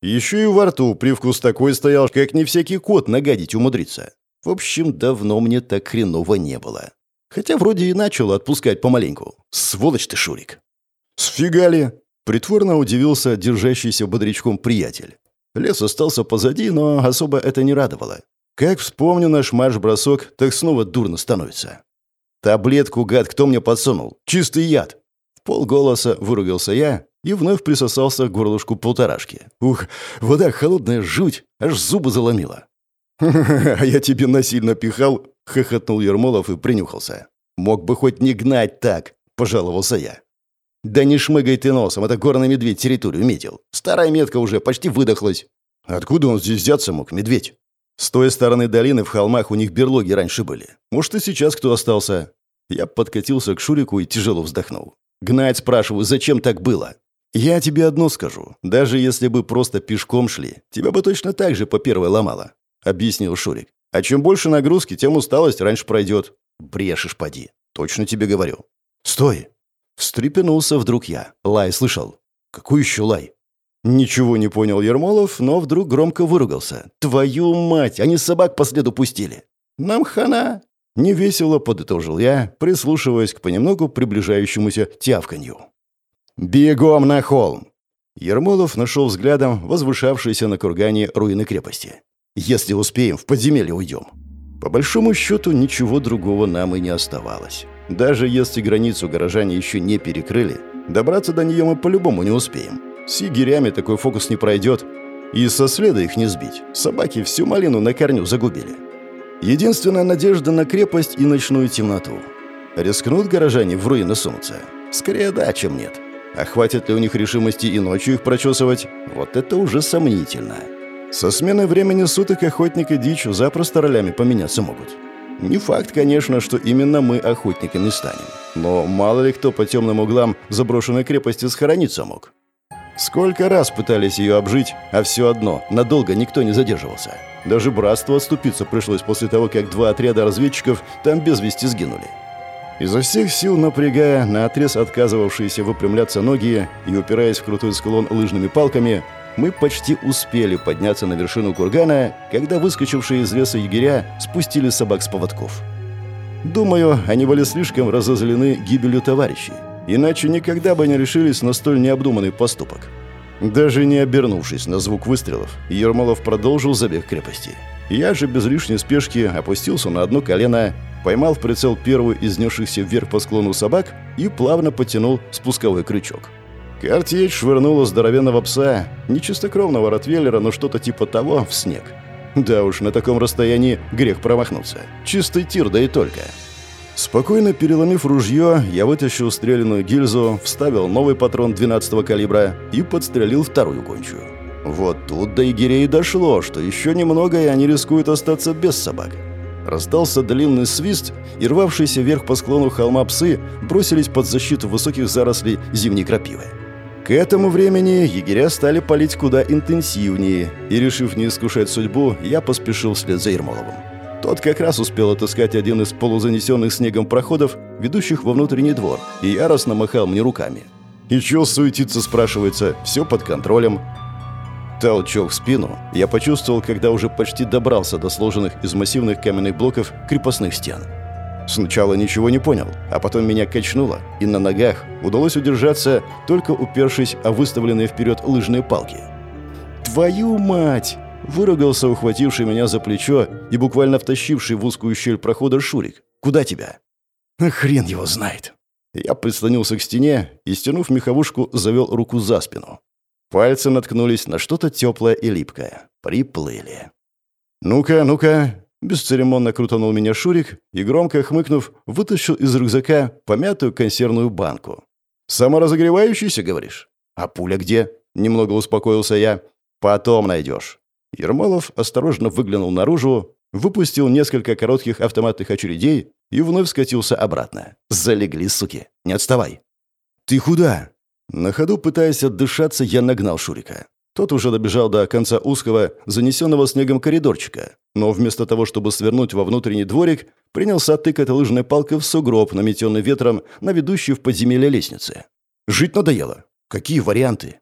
Еще и во рту привкус такой стоял, как не всякий кот нагадить умудрится. В общем, давно мне так хреново не было. Хотя вроде и начал отпускать помаленьку. Сволочь ты, Шурик. Сфигали. Притворно удивился держащийся бодрячком приятель. Лес остался позади, но особо это не радовало. Как вспомню наш марш-бросок, так снова дурно становится. «Таблетку, гад, кто мне подсунул? Чистый яд!» В полголоса выругался я и вновь присосался к горлышку полторашки. Ух, вода холодная жуть, аж зубы заломила. «А я тебе насильно пихал?» — хохотнул Ермолов и принюхался. «Мог бы хоть не гнать так», — пожаловался я. «Да не шмыгай ты носом, это горный медведь территорию метил. Старая метка уже почти выдохлась». «Откуда он здесь взяться мог, медведь?» «С той стороны долины в холмах у них берлоги раньше были. Может, и сейчас кто остался?» Я подкатился к Шурику и тяжело вздохнул. «Гнать, спрашиваю, зачем так было?» «Я тебе одно скажу. Даже если бы просто пешком шли, тебя бы точно так же по первой ломало», — объяснил Шурик. «А чем больше нагрузки, тем усталость раньше пройдет». «Брешешь, поди. Точно тебе говорю». «Стой!» Встрепенулся вдруг я. Лай слышал. «Какой еще лай?» Ничего не понял Ермолов, но вдруг громко выругался. «Твою мать! Они собак по следу пустили!» «Нам хана!» Невесело подытожил я, прислушиваясь к понемногу приближающемуся тявканью. «Бегом на холм!» Ермолов нашел взглядом возвышавшиеся на кургане руины крепости. «Если успеем, в подземелье уйдем». По большому счету, ничего другого нам и не оставалось. Даже если границу горожане еще не перекрыли, добраться до нее мы по-любому не успеем. С егерями такой фокус не пройдет. И со следа их не сбить. Собаки всю малину на корню загубили. Единственная надежда на крепость и ночную темноту. Рискнут горожане в руины сунуться? Скорее да, чем нет. А хватит ли у них решимости и ночью их прочесывать? Вот это уже сомнительно. Со сменой времени суток охотник и дичь запросто ролями поменяться могут. Не факт, конечно, что именно мы охотниками станем. Но мало ли кто по темным углам заброшенной крепости схорониться мог. Сколько раз пытались ее обжить, а все одно, надолго никто не задерживался. Даже братству отступиться пришлось после того, как два отряда разведчиков там без вести сгинули. Изо всех сил напрягая на отрез отказывавшиеся выпрямляться ноги и упираясь в крутой склон лыжными палками, мы почти успели подняться на вершину кургана, когда выскочившие из леса егеря спустили собак с поводков. Думаю, они были слишком разозлены гибелью товарищей, иначе никогда бы не решились на столь необдуманный поступок. Даже не обернувшись на звук выстрелов, Ермолов продолжил забег крепости. Я же без лишней спешки опустился на одно колено, поймал в прицел первую из несшихся вверх по склону собак и плавно потянул спусковой крючок. Картечь швырнула здоровенного пса, не чистокровного ротвейлера, но что-то типа того, в снег. Да уж, на таком расстоянии грех промахнуться. Чистый тир, да и только. Спокойно переломив ружье, я вытащил стрелянную гильзу, вставил новый патрон 12-го калибра и подстрелил вторую гончую. Вот тут до егерей дошло, что еще немного, и они рискуют остаться без собак. Раздался длинный свист, и рвавшиеся вверх по склону холма псы бросились под защиту высоких зарослей зимней крапивы. К этому времени егеря стали палить куда интенсивнее, и, решив не искушать судьбу, я поспешил вслед за Ермоловым. Тот как раз успел отыскать один из полузанесенных снегом проходов, ведущих во внутренний двор, и яростно махал мне руками. «И чё суетиться?» – спрашивается. «Все под контролем». Толчок в спину я почувствовал, когда уже почти добрался до сложенных из массивных каменных блоков крепостных стен. Сначала ничего не понял, а потом меня качнуло, и на ногах удалось удержаться, только упершись о выставленные вперед лыжные палки. «Твою мать!» – выругался ухвативший меня за плечо и буквально втащивший в узкую щель прохода Шурик. «Куда тебя?» «Хрен его знает!» Я прислонился к стене и, стянув меховушку, завел руку за спину. Пальцы наткнулись на что-то теплое и липкое. Приплыли. «Ну-ка, ну-ка, Бесцеремонно крутанул меня Шурик и, громко хмыкнув, вытащил из рюкзака помятую консервную банку. «Саморазогревающийся, говоришь? А пуля где?» Немного успокоился я. «Потом найдешь». Ермолов осторожно выглянул наружу, выпустил несколько коротких автоматных очередей и вновь скатился обратно. «Залегли, суки! Не отставай!» «Ты куда?» На ходу, пытаясь отдышаться, я нагнал Шурика. Тот уже добежал до конца узкого, занесенного снегом коридорчика, но вместо того, чтобы свернуть во внутренний дворик, принялся тыкать лыжной палкой в сугроб, наметенный ветром на ведущей в подземелье лестнице. Жить надоело. Какие варианты?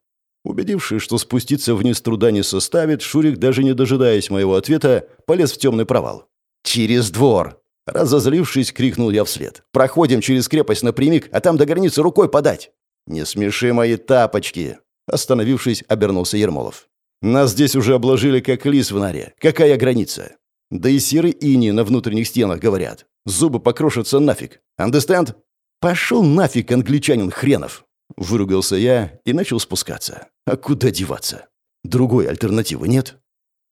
Убедившись, что спуститься вниз труда не составит, Шурик, даже не дожидаясь моего ответа, полез в темный провал. «Через двор!» Разозлившись, крикнул я вслед. «Проходим через крепость напрямик, а там до границы рукой подать!» «Не смеши мои тапочки!» Остановившись, обернулся Ермолов. «Нас здесь уже обложили как лис в норе. Какая граница? Да и серый ини на внутренних стенах, говорят. Зубы покрошатся нафиг. Understand?» «Пошел нафиг, англичанин хренов!» — выругался я и начал спускаться. «А куда деваться? Другой альтернативы нет?»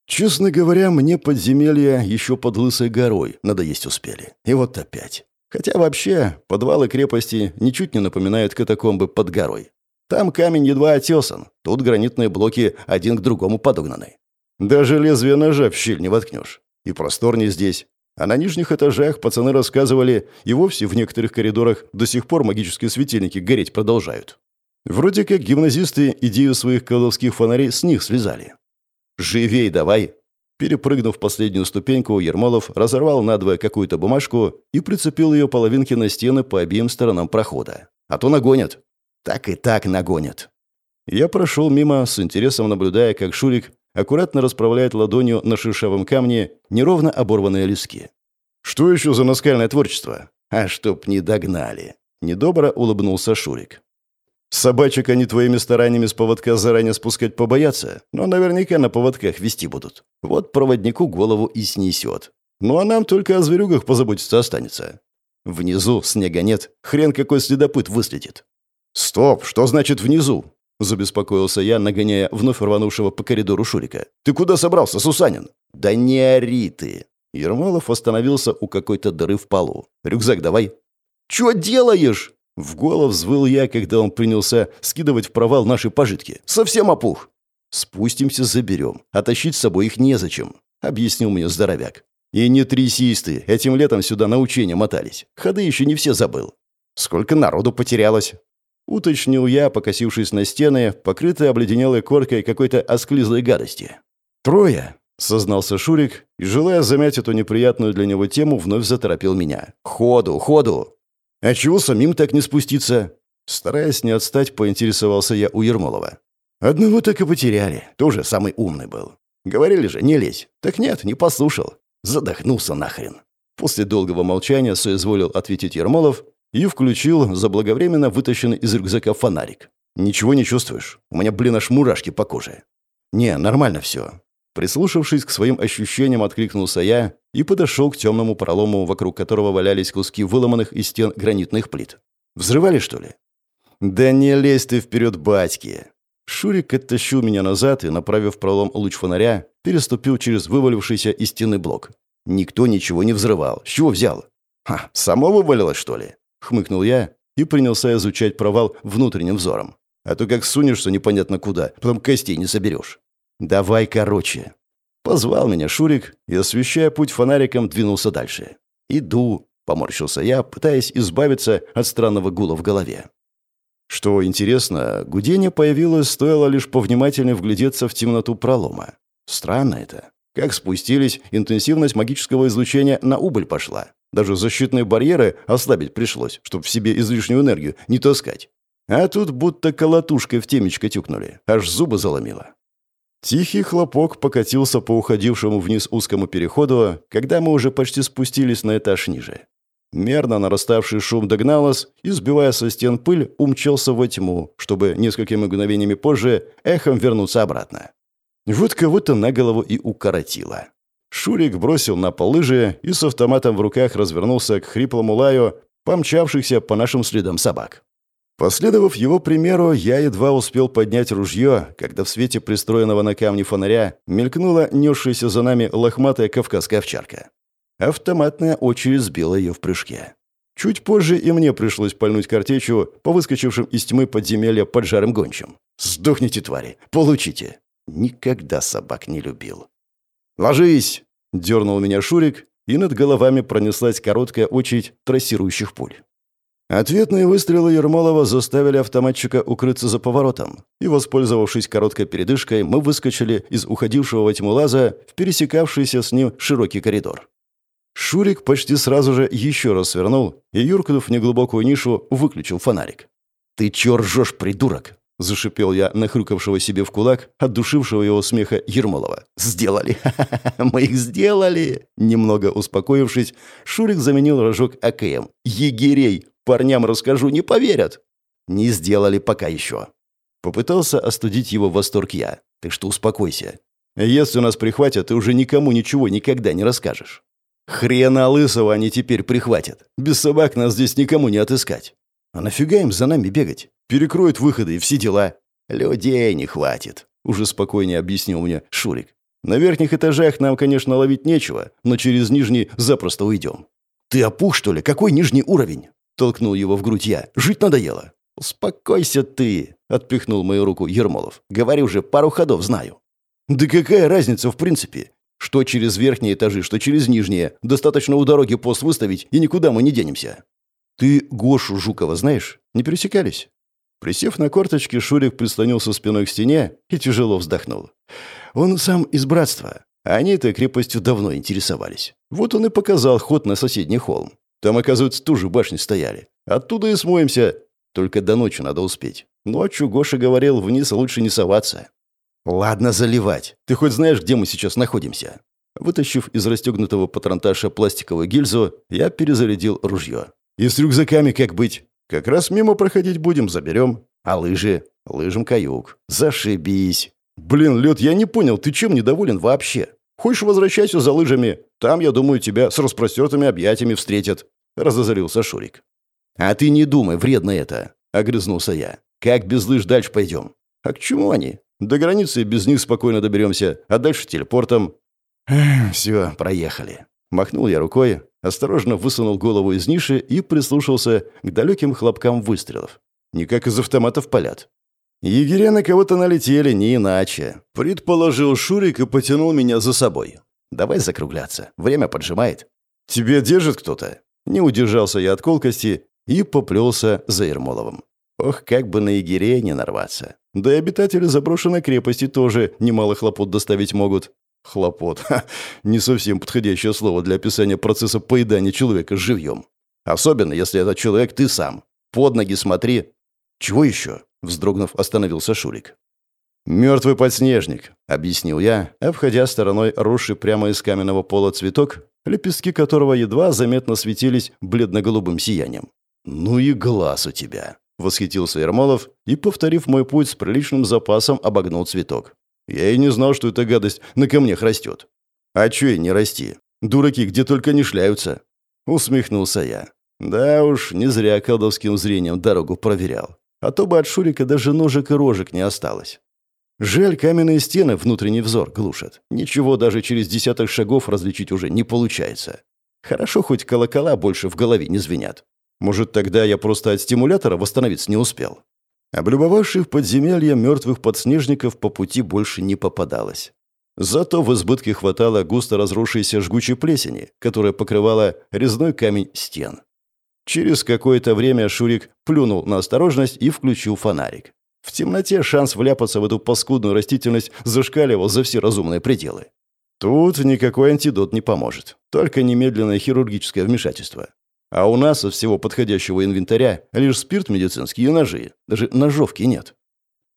Честно говоря, мне подземелья еще под Лысой горой надоесть успели. И вот опять. Хотя вообще, подвалы крепости ничуть не напоминают катакомбы под горой. Там камень едва отесан, тут гранитные блоки один к другому подогнаны. Даже лезвие ножа в щель не воткнешь. И просторнее здесь. А на нижних этажах пацаны рассказывали, и вовсе в некоторых коридорах до сих пор магические светильники гореть продолжают. Вроде как гимназисты идею своих колдовских фонарей с них слезали. «Живей давай!» Перепрыгнув последнюю ступеньку, Ермолов разорвал надвое какую-то бумажку и прицепил ее половинки на стены по обеим сторонам прохода. «А то нагонят!» «Так и так нагонят!» Я прошел мимо, с интересом наблюдая, как Шурик аккуратно расправляет ладонью на шершавом камне неровно оборванные лески. «Что еще за наскальное творчество?» «А чтоб не догнали!» Недобро улыбнулся Шурик. Собачек они твоими стараниями с поводка заранее спускать побоятся, но наверняка на поводках вести будут. Вот проводнику голову и снесет. Ну а нам только о зверюгах позаботиться останется. Внизу снега нет, хрен какой следопыт выследит. Стоп, что значит внизу? Забеспокоился я, нагоняя вновь рванувшего по коридору Шурика. «Ты куда собрался, Сусанин?» «Да не ори ты!» Ермолов остановился у какой-то дыры в полу. «Рюкзак давай». «Чё делаешь?» В голову взвыл я, когда он принялся скидывать в провал наши пожитки. «Совсем опух!» «Спустимся, заберем. А тащить с собой их незачем», — объяснил мне здоровяк. «И не трясись ты. Этим летом сюда на учения мотались. Ходы еще не все забыл». «Сколько народу потерялось?» Уточнил я, покосившись на стены, покрытые обледенелой коркой какой-то осклизлой гадости. «Трое», — сознался Шурик, и, желая замять эту неприятную для него тему, вновь заторопил меня. «Ходу, ходу!» «А чего самим так не спуститься?» Стараясь не отстать, поинтересовался я у Ермолова. «Одного так и потеряли. Тоже самый умный был. Говорили же, не лезь. Так нет, не послушал. Задохнулся нахрен». После долгого молчания соизволил ответить Ермолов и включил заблаговременно вытащенный из рюкзака фонарик. «Ничего не чувствуешь? У меня, блин, аж мурашки по коже». «Не, нормально все. Прислушавшись к своим ощущениям, откликнулся я и подошел к темному пролому, вокруг которого валялись куски выломанных из стен гранитных плит. «Взрывали, что ли?» «Да не лезь ты вперед, батьки!» Шурик оттащил меня назад и, направив пролом луч фонаря, переступил через вывалившийся из стены блок. Никто ничего не взрывал. С чего взял? «Ха, само вывалилось, что ли?» — хмыкнул я и принялся изучать провал внутренним взором. «А то как сунешься непонятно куда, потом костей не соберешь». «Давай короче». Позвал меня Шурик и, освещая путь фонариком, двинулся дальше. «Иду», — поморщился я, пытаясь избавиться от странного гула в голове. Что интересно, гудение появилось, стоило лишь повнимательнее вглядеться в темноту пролома. Странно это. Как спустились, интенсивность магического излучения на убыль пошла. Даже защитные барьеры ослабить пришлось, чтобы в себе излишнюю энергию не таскать. А тут будто колотушкой в темечко тюкнули. Аж зубы заломило. Тихий хлопок покатился по уходившему вниз узкому переходу, когда мы уже почти спустились на этаж ниже. Мерно нараставший шум догнал нас и, сбивая со стен пыль, умчался во тьму, чтобы несколькими мгновениями позже эхом вернуться обратно. Вот кого-то на голову и укоротило. Шурик бросил на пол лыжи и с автоматом в руках развернулся к хриплому лаю, помчавшихся по нашим следам собак. Последовав его примеру, я едва успел поднять ружье, когда в свете пристроенного на камне фонаря мелькнула несшаяся за нами лохматая кавказская овчарка. Автоматная очередь сбила ее в прыжке. Чуть позже и мне пришлось пальнуть картечью по выскочившим из тьмы подземелья под жаром гончим. «Сдохните, твари! Получите!» Никогда собак не любил. «Ложись!» — дернул меня Шурик, и над головами пронеслась короткая очередь трассирующих пуль. Ответные выстрелы Ермолова заставили автоматчика укрыться за поворотом, и, воспользовавшись короткой передышкой, мы выскочили из уходившего во тьму лаза в пересекавшийся с ним широкий коридор. Шурик почти сразу же еще раз свернул и, юркнув в неглубокую нишу, выключил фонарик. «Ты чё ржёшь, придурок?» — зашипел я нахрюкавшего себе в кулак, отдушившего его смеха Ермолова. «Сделали! Мы их сделали!» Немного успокоившись, Шурик заменил рожок АКМ. «Егерей! Парням расскажу, не поверят. Не сделали пока еще. Попытался остудить его восторг я. Ты что, успокойся. Если нас прихватят, ты уже никому ничего никогда не расскажешь. Хрена лысого они теперь прихватят. Без собак нас здесь никому не отыскать. А нафига им за нами бегать? Перекроют выходы и все дела». «Людей не хватит», — уже спокойнее объяснил мне Шурик. «На верхних этажах нам, конечно, ловить нечего, но через нижний запросто уйдем». «Ты опух, что ли? Какой нижний уровень?» — толкнул его в грудь я. «Жить надоело». «Успокойся ты», — отпихнул мою руку Ермолов. «Говорю же, пару ходов знаю». «Да какая разница в принципе? Что через верхние этажи, что через нижние. Достаточно у дороги пост выставить, и никуда мы не денемся». «Ты Гошу Жукова знаешь? Не пересекались?» Присев на корточки, Шурик прислонился спиной к стене и тяжело вздохнул. Он сам из братства. Они этой крепостью давно интересовались. Вот он и показал ход на соседний холм. Там, оказывается, тоже башни стояли. Оттуда и смоемся. Только до ночи надо успеть. Ночью Гоша говорил, вниз лучше не соваться. «Ладно, заливать. Ты хоть знаешь, где мы сейчас находимся?» Вытащив из расстегнутого патронташа пластиковую гильзу, я перезарядил ружье. «И с рюкзаками как быть? Как раз мимо проходить будем, заберем. А лыжи? Лыжем каюк. Зашибись. Блин, Лед, я не понял, ты чем недоволен вообще? Хочешь, возвращайся за лыжами. Там, я думаю, тебя с распростертыми объятиями встретят. Разозарился Шурик. А ты не думай, вредно это. Огрызнулся я. Как без лыж дальше пойдем? А к чему они? До границы без них спокойно доберемся, а дальше телепортом. Все, проехали. Махнул я рукой, осторожно высунул голову из ниши и прислушался к далеким хлопкам выстрелов. Не как из автоматов палят. Егеря на кого-то налетели, не иначе. Предположил Шурик и потянул меня за собой. Давай закругляться. Время поджимает. Тебе держит кто-то? Не удержался я от колкости и поплелся за Ермоловым. Ох, как бы на егерей не нарваться. Да и обитатели заброшенной крепости тоже немало хлопот доставить могут. Хлопот. Ха, не совсем подходящее слово для описания процесса поедания человека живьем. Особенно, если этот человек ты сам. Под ноги смотри. Чего еще? Вздрогнув, остановился Шурик. «Мертвый подснежник», — объяснил я, обходя стороной росший прямо из каменного пола цветок, лепестки которого едва заметно светились бледно-голубым сиянием. «Ну и глаз у тебя», — восхитился Ермолов и, повторив мой путь с приличным запасом, обогнул цветок. Я и не знал, что эта гадость на камнях растет. А чё и не расти? Дураки где только не шляются. Усмехнулся я. Да уж, не зря колдовским зрением дорогу проверял. А то бы от Шурика даже ножек и рожек не осталось. Жаль, каменные стены внутренний взор глушат. Ничего даже через десяток шагов различить уже не получается. Хорошо, хоть колокола больше в голове не звенят. Может, тогда я просто от стимулятора восстановиться не успел. Облюбовавших подземелья мертвых подснежников по пути больше не попадалось. Зато в избытке хватало густо разрушившейся жгучей плесени, которая покрывала резной камень стен. Через какое-то время Шурик плюнул на осторожность и включил фонарик. В темноте шанс вляпаться в эту паскудную растительность зашкаливал за все разумные пределы. Тут никакой антидот не поможет, только немедленное хирургическое вмешательство. А у нас из всего подходящего инвентаря лишь спирт медицинский и ножи. Даже ножовки нет.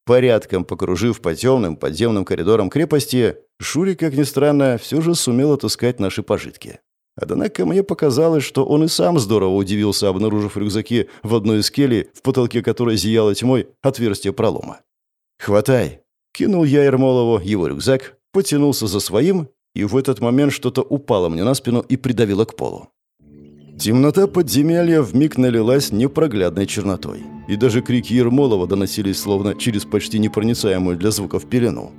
Порядком покружив по темным подземным коридорам крепости, Шурик, как ни странно, все же сумел отыскать наши пожитки. Однако мне показалось, что он и сам здорово удивился, обнаружив рюкзаки в одной из келей, в потолке которой зияло тьмой отверстие пролома. «Хватай!» Кинул я Ермолову его рюкзак, потянулся за своим, и в этот момент что-то упало мне на спину и придавило к полу. Темнота подземелья вмиг налилась непроглядной чернотой. И даже крики Ермолова доносились словно через почти непроницаемую для звуков пелену.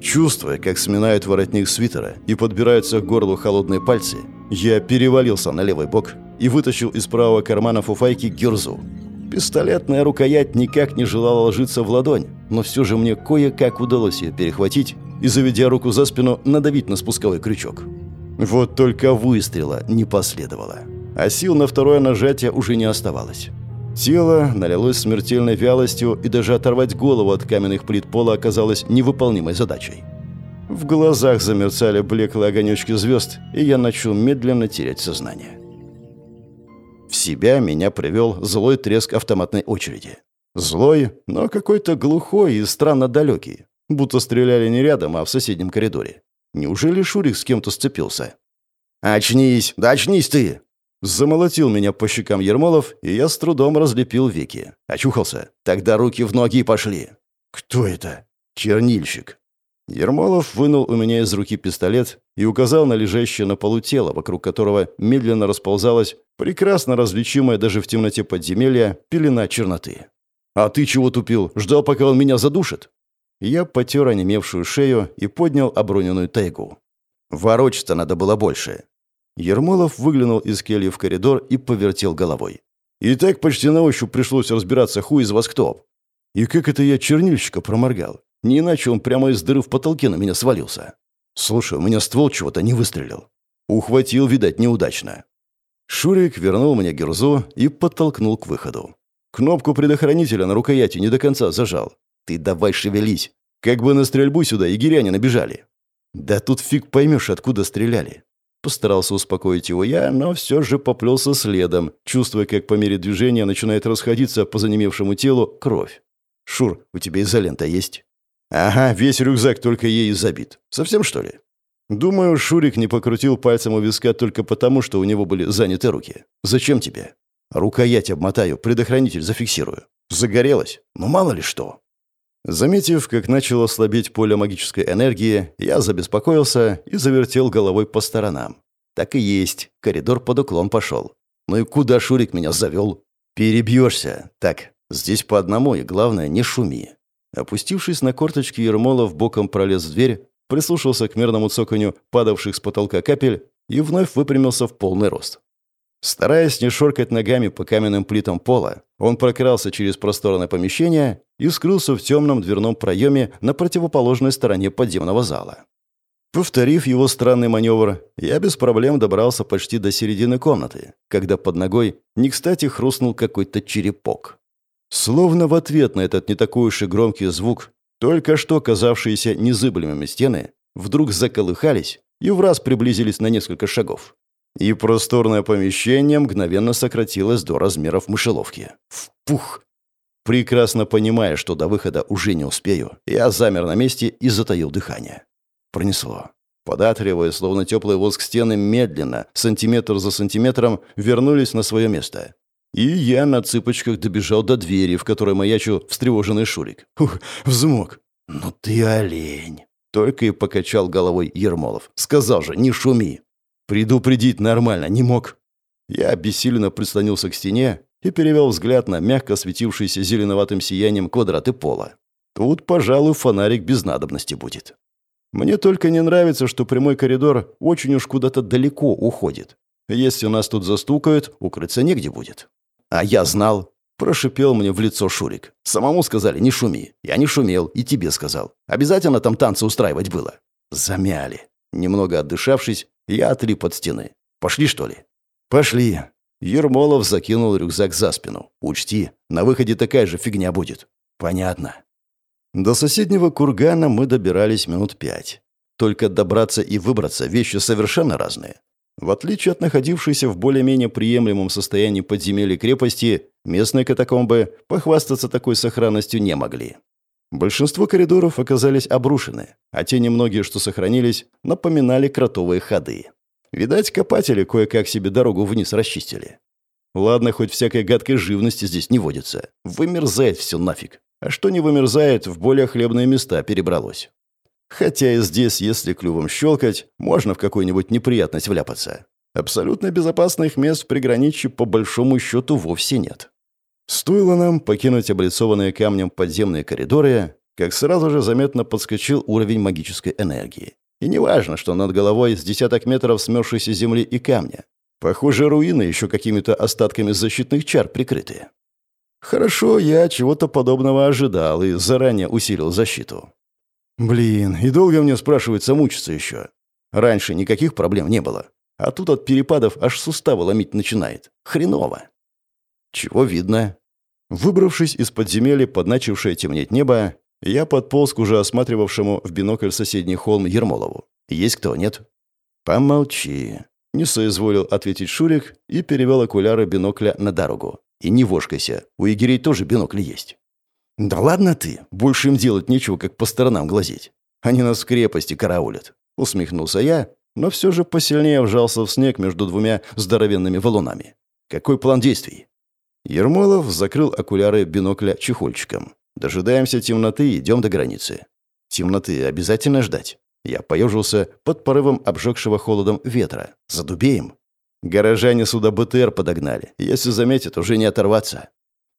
Чувствуя, как сминают воротник свитера и подбираются к горлу холодные пальцы, я перевалился на левый бок и вытащил из правого кармана фуфайки герзу. Пистолетная рукоять никак не желала ложиться в ладонь, но все же мне кое-как удалось ее перехватить и, заведя руку за спину, надавить на спусковой крючок. Вот только выстрела не последовало а сил на второе нажатие уже не оставалось. Тело налилось смертельной вялостью, и даже оторвать голову от каменных плит пола оказалось невыполнимой задачей. В глазах замерцали блеклые огонечки звезд, и я начал медленно терять сознание. В себя меня привел злой треск автоматной очереди. Злой, но какой-то глухой и странно далекий. Будто стреляли не рядом, а в соседнем коридоре. Неужели Шурик с кем-то сцепился? «Очнись! Да очнись ты!» Замолотил меня по щекам Ермолов, и я с трудом разлепил веки. Очухался. Тогда руки в ноги пошли. «Кто это?» «Чернильщик». Ермолов вынул у меня из руки пистолет и указал на лежащее на полу тело, вокруг которого медленно расползалась прекрасно различимая даже в темноте подземелья пелена черноты. «А ты чего тупил? Ждал, пока он меня задушит?» Я потер онемевшую шею и поднял оброненную тайгу. Ворочаться надо было больше. Ермолов выглянул из кельи в коридор и повертел головой. И так почти на ощупь пришлось разбираться, хуй из вас кто. И как это я чернильщика проморгал? Не иначе он прямо из дыры в потолке на меня свалился. Слушай, у меня ствол чего-то не выстрелил. Ухватил, видать, неудачно. Шурик вернул мне герзу и подтолкнул к выходу. Кнопку предохранителя на рукояти не до конца зажал. Ты давай шевелись. Как бы на стрельбу сюда егеряне набежали. Да тут фиг поймешь, откуда стреляли. Постарался успокоить его я, но все же поплелся следом, чувствуя, как по мере движения начинает расходиться по занемевшему телу кровь. «Шур, у тебя изолента есть?» «Ага, весь рюкзак только ей забит. Совсем, что ли?» Думаю, Шурик не покрутил пальцем у виска только потому, что у него были заняты руки. «Зачем тебе?» «Рукоять обмотаю, предохранитель зафиксирую». «Загорелось? Ну, мало ли что». Заметив, как начало слабеть поле магической энергии, я забеспокоился и завертел головой по сторонам. Так и есть, коридор под уклон пошел. Ну и куда Шурик меня завел? Перебьешься. Так, здесь по одному, и главное, не шуми. Опустившись на корточки, Ермолов боком пролез в дверь, прислушался к мерному цоканью падавших с потолка капель и вновь выпрямился в полный рост. Стараясь не шоркать ногами по каменным плитам пола, он прокрался через просторное помещение и скрылся в темном дверном проеме на противоположной стороне подземного зала. Повторив его странный маневр, я без проблем добрался почти до середины комнаты, когда под ногой не кстати хрустнул какой-то черепок. Словно в ответ на этот не такой уж и громкий звук, только что казавшиеся незыблемыми стены вдруг заколыхались и в раз приблизились на несколько шагов и просторное помещение мгновенно сократилось до размеров мышеловки. Впух! Прекрасно понимая, что до выхода уже не успею, я замер на месте и затаил дыхание. Пронесло. Податривая, словно теплый воск стены, медленно, сантиметр за сантиметром, вернулись на свое место. И я на цыпочках добежал до двери, в которой маячил встревоженный Шурик. Ух, взмок. «Ну ты олень!» Только и покачал головой Ермолов. «Сказал же, не шуми!» Предупредить нормально не мог. Я обессиленно прислонился к стене и перевел взгляд на мягко светившиеся зеленоватым сиянием квадраты пола. Тут, пожалуй, фонарик без надобности будет. Мне только не нравится, что прямой коридор очень уж куда-то далеко уходит. Если нас тут застукают, укрыться негде будет. А я знал. Прошипел мне в лицо Шурик. Самому сказали, не шуми. Я не шумел, и тебе сказал. Обязательно там танцы устраивать было. Замяли. Немного отдышавшись, я отлип от стены. Пошли, что ли? Пошли. Ермолов закинул рюкзак за спину. Учти, на выходе такая же фигня будет. Понятно. До соседнего кургана мы добирались минут пять. Только добраться и выбраться – вещи совершенно разные. В отличие от находившейся в более-менее приемлемом состоянии подземелья крепости, местные катакомбы похвастаться такой сохранностью не могли. Большинство коридоров оказались обрушены, а те немногие, что сохранились, напоминали кротовые ходы. Видать, копатели кое-как себе дорогу вниз расчистили. Ладно, хоть всякой гадкой живности здесь не водится. Вымерзает все нафиг. А что не вымерзает, в более хлебные места перебралось. Хотя и здесь, если клювом щелкать, можно в какую-нибудь неприятность вляпаться. Абсолютно безопасных мест в приграничье по большому счету вовсе нет. Стоило нам покинуть облицованные камнем подземные коридоры, как сразу же заметно подскочил уровень магической энергии. И неважно, что над головой с десяток метров смерзшейся земли и камня. Похоже, руины еще какими-то остатками защитных чар прикрыты. Хорошо, я чего-то подобного ожидал и заранее усилил защиту. Блин, и долго мне, спрашивается, мучиться еще? Раньше никаких проблем не было. А тут от перепадов аж суставы ломить начинает. Хреново. Чего видно? Выбравшись из подземелья под начавшее темнеть небо, я подполз к уже осматривавшему в бинокль соседний холм Ермолову. «Есть кто, нет?» «Помолчи», — не соизволил ответить Шурик и перевел окуляры бинокля на дорогу. «И не вошкайся, у егерей тоже бинокли есть». «Да ладно ты, больше им делать нечего, как по сторонам глазеть. Они нас в крепости караулят», — усмехнулся я, но все же посильнее вжался в снег между двумя здоровенными валунами. «Какой план действий?» Ермолов закрыл окуляры бинокля чехольчиком. «Дожидаемся темноты и идем до границы». «Темноты обязательно ждать?» Я поежился под порывом обжегшего холодом ветра. «Задубеем?» Горожане сюда БТР подогнали. Если заметят, уже не оторваться.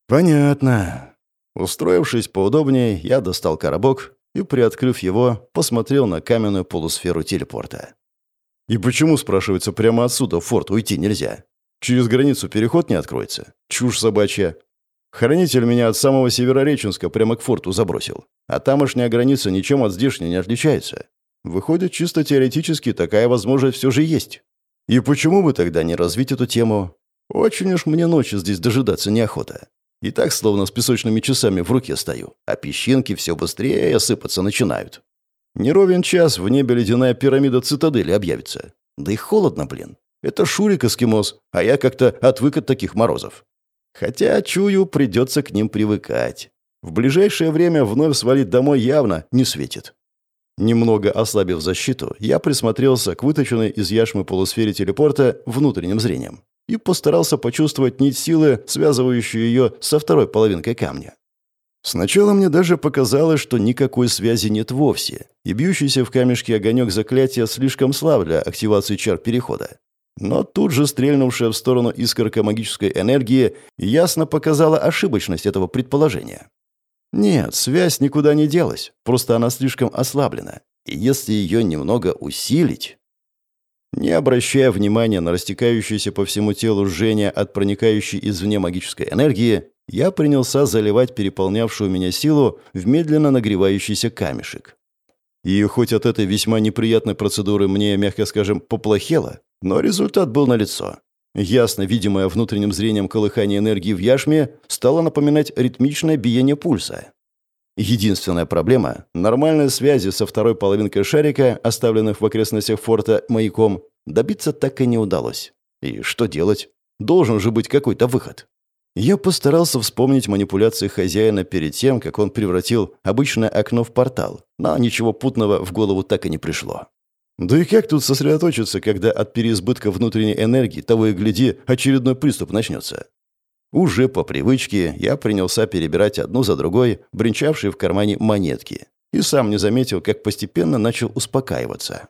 «Понятно». Устроившись поудобнее, я достал коробок и, приоткрыв его, посмотрел на каменную полусферу телепорта. И почему, спрашивается, прямо отсюда в форт уйти нельзя? Через границу переход не откроется? Чушь собачья. Хранитель меня от самого Северореченска прямо к форту забросил. А тамошняя граница ничем от здешней не отличается. Выходит, чисто теоретически такая возможность все же есть. И почему бы тогда не развить эту тему? Очень уж мне ночью здесь дожидаться неохота. И так, словно с песочными часами в руке стою, а песчинки все быстрее осыпаться начинают. Не ровен час в небе ледяная пирамида цитадели объявится. Да и холодно, блин. Это Шурик эскимос, а я как-то отвык от таких морозов. Хотя, чую, придется к ним привыкать. В ближайшее время вновь свалить домой явно не светит. Немного ослабив защиту, я присмотрелся к выточенной из яшмы полусфере телепорта внутренним зрением и постарался почувствовать нить силы, связывающую ее со второй половинкой камня. Сначала мне даже показалось, что никакой связи нет вовсе, и бьющийся в камешке огонек заклятия слишком слаб для активации чар перехода. Но тут же стрельнувшая в сторону искорка магической энергии ясно показала ошибочность этого предположения. Нет, связь никуда не делась, просто она слишком ослаблена. И если ее немного усилить... Не обращая внимания на растекающееся по всему телу жжение от проникающей извне магической энергии, я принялся заливать переполнявшую меня силу в медленно нагревающийся камешек. И хоть от этой весьма неприятной процедуры мне, мягко скажем, поплохело, но результат был налицо. Ясно видимое внутренним зрением колыхание энергии в яшме стало напоминать ритмичное биение пульса. Единственная проблема – нормальной связи со второй половинкой шарика, оставленных в окрестностях форта маяком, добиться так и не удалось. И что делать? Должен же быть какой-то выход. Я постарался вспомнить манипуляции хозяина перед тем, как он превратил обычное окно в портал, но ничего путного в голову так и не пришло. Да и как тут сосредоточиться, когда от переизбытка внутренней энергии, того и гляди, очередной приступ начнется? Уже по привычке я принялся перебирать одну за другой бренчавшие в кармане монетки и сам не заметил, как постепенно начал успокаиваться.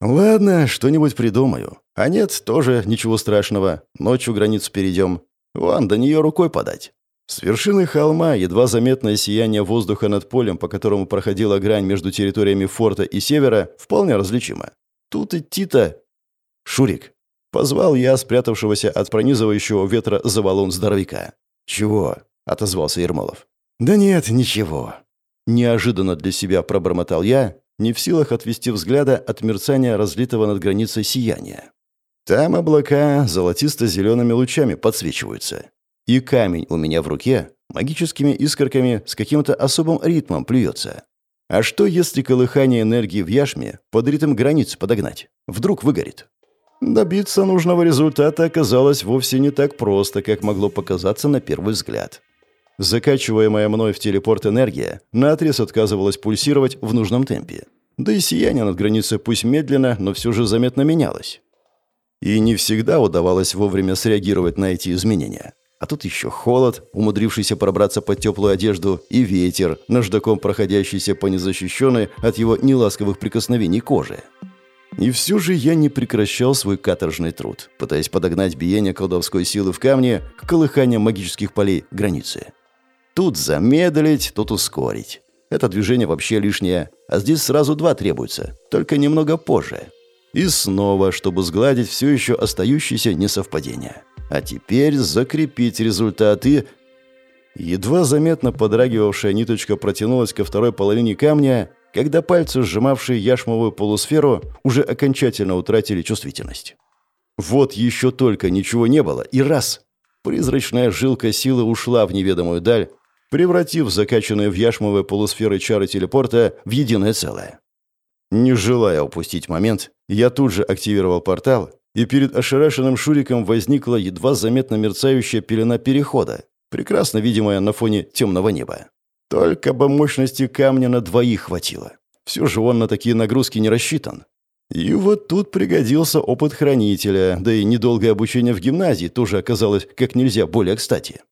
«Ладно, что-нибудь придумаю. А нет, тоже ничего страшного. Ночью границу перейдем. Вон, до нее рукой подать». С вершины холма едва заметное сияние воздуха над полем, по которому проходила грань между территориями форта и севера, вполне различимо. Тут идти-то... «Шурик, Позвал я спрятавшегося от пронизывающего ветра за валун здоровяка. «Чего?» — отозвался Ермолов. «Да нет, ничего». Неожиданно для себя пробормотал я, не в силах отвести взгляда от мерцания разлитого над границей сияния. Там облака золотисто-зелеными лучами подсвечиваются. И камень у меня в руке магическими искорками с каким-то особым ритмом плюется. А что, если колыхание энергии в яшме под ритм границ подогнать? Вдруг выгорит? Добиться нужного результата оказалось вовсе не так просто, как могло показаться на первый взгляд. Закачиваемая мной в телепорт энергия наотрез отказывалась пульсировать в нужном темпе. Да и сияние над границей пусть медленно, но все же заметно менялось. И не всегда удавалось вовремя среагировать на эти изменения. А тут еще холод, умудрившийся пробраться под теплую одежду, и ветер, наждаком проходящийся по незащищенной от его неласковых прикосновений коже. И все же я не прекращал свой каторжный труд, пытаясь подогнать биение колдовской силы в камне к колыханию магических полей границы. Тут замедлить, тут ускорить. Это движение вообще лишнее, а здесь сразу два требуется, только немного позже. И снова, чтобы сгладить все еще остающиеся несовпадения. А теперь закрепить результаты. Едва заметно подрагивавшая ниточка протянулась ко второй половине камня, когда пальцы, сжимавшие яшмовую полусферу, уже окончательно утратили чувствительность. Вот еще только ничего не было, и раз — призрачная жилка силы ушла в неведомую даль, превратив закачанные в яшмовые полусферы чары телепорта в единое целое. Не желая упустить момент, я тут же активировал портал, и перед ошарашенным Шуриком возникла едва заметно мерцающая пелена перехода, прекрасно видимая на фоне темного неба. Только бы мощности камня на двоих хватило. Все же он на такие нагрузки не рассчитан. И вот тут пригодился опыт хранителя, да и недолгое обучение в гимназии тоже оказалось как нельзя более кстати.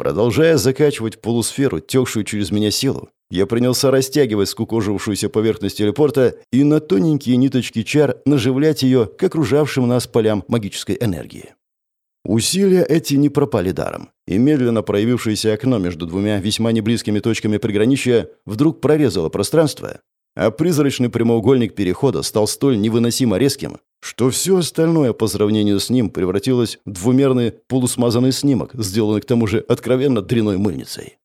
Продолжая закачивать полусферу, текшую через меня силу, я принялся растягивать скукожившуюся поверхность телепорта и на тоненькие ниточки чар наживлять ее к окружавшим нас полям магической энергии. Усилия эти не пропали даром, и медленно проявившееся окно между двумя весьма неблизкими точками приграничья вдруг прорезало пространство, а призрачный прямоугольник перехода стал столь невыносимо резким, что все остальное по сравнению с ним превратилось в двумерный полусмазанный снимок, сделанный к тому же откровенно дряной мыльницей.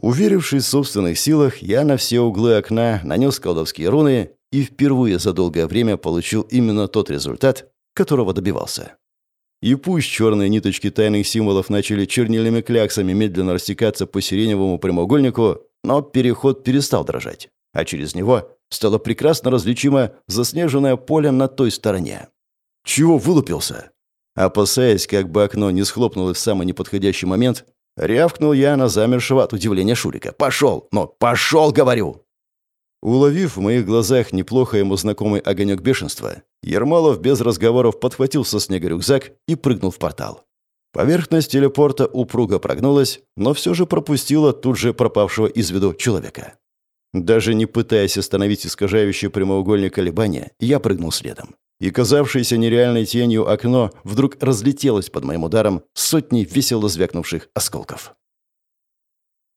Уверившись в собственных силах, я на все углы окна нанес колдовские руны и впервые за долгое время получил именно тот результат, которого добивался. И пусть черные ниточки тайных символов начали чернильными кляксами медленно растекаться по сиреневому прямоугольнику, но переход перестал дрожать, а через него стало прекрасно различимо заснеженное поле на той стороне. Чего вылупился? Опасаясь, как бы окно не схлопнулось в самый неподходящий момент, рявкнул я на замершего от удивления Шурика. «Пошел! Но пошел, говорю!» Уловив в моих глазах неплохо ему знакомый огонек бешенства, Ермолов без разговоров подхватил со снега рюкзак и прыгнул в портал. Поверхность телепорта упруго прогнулась, но все же пропустила тут же пропавшего из виду человека. Даже не пытаясь остановить искажающий прямоугольник колебания, я прыгнул следом. И казавшееся нереальной тенью окно вдруг разлетелось под моим ударом сотней весело звякнувших осколков.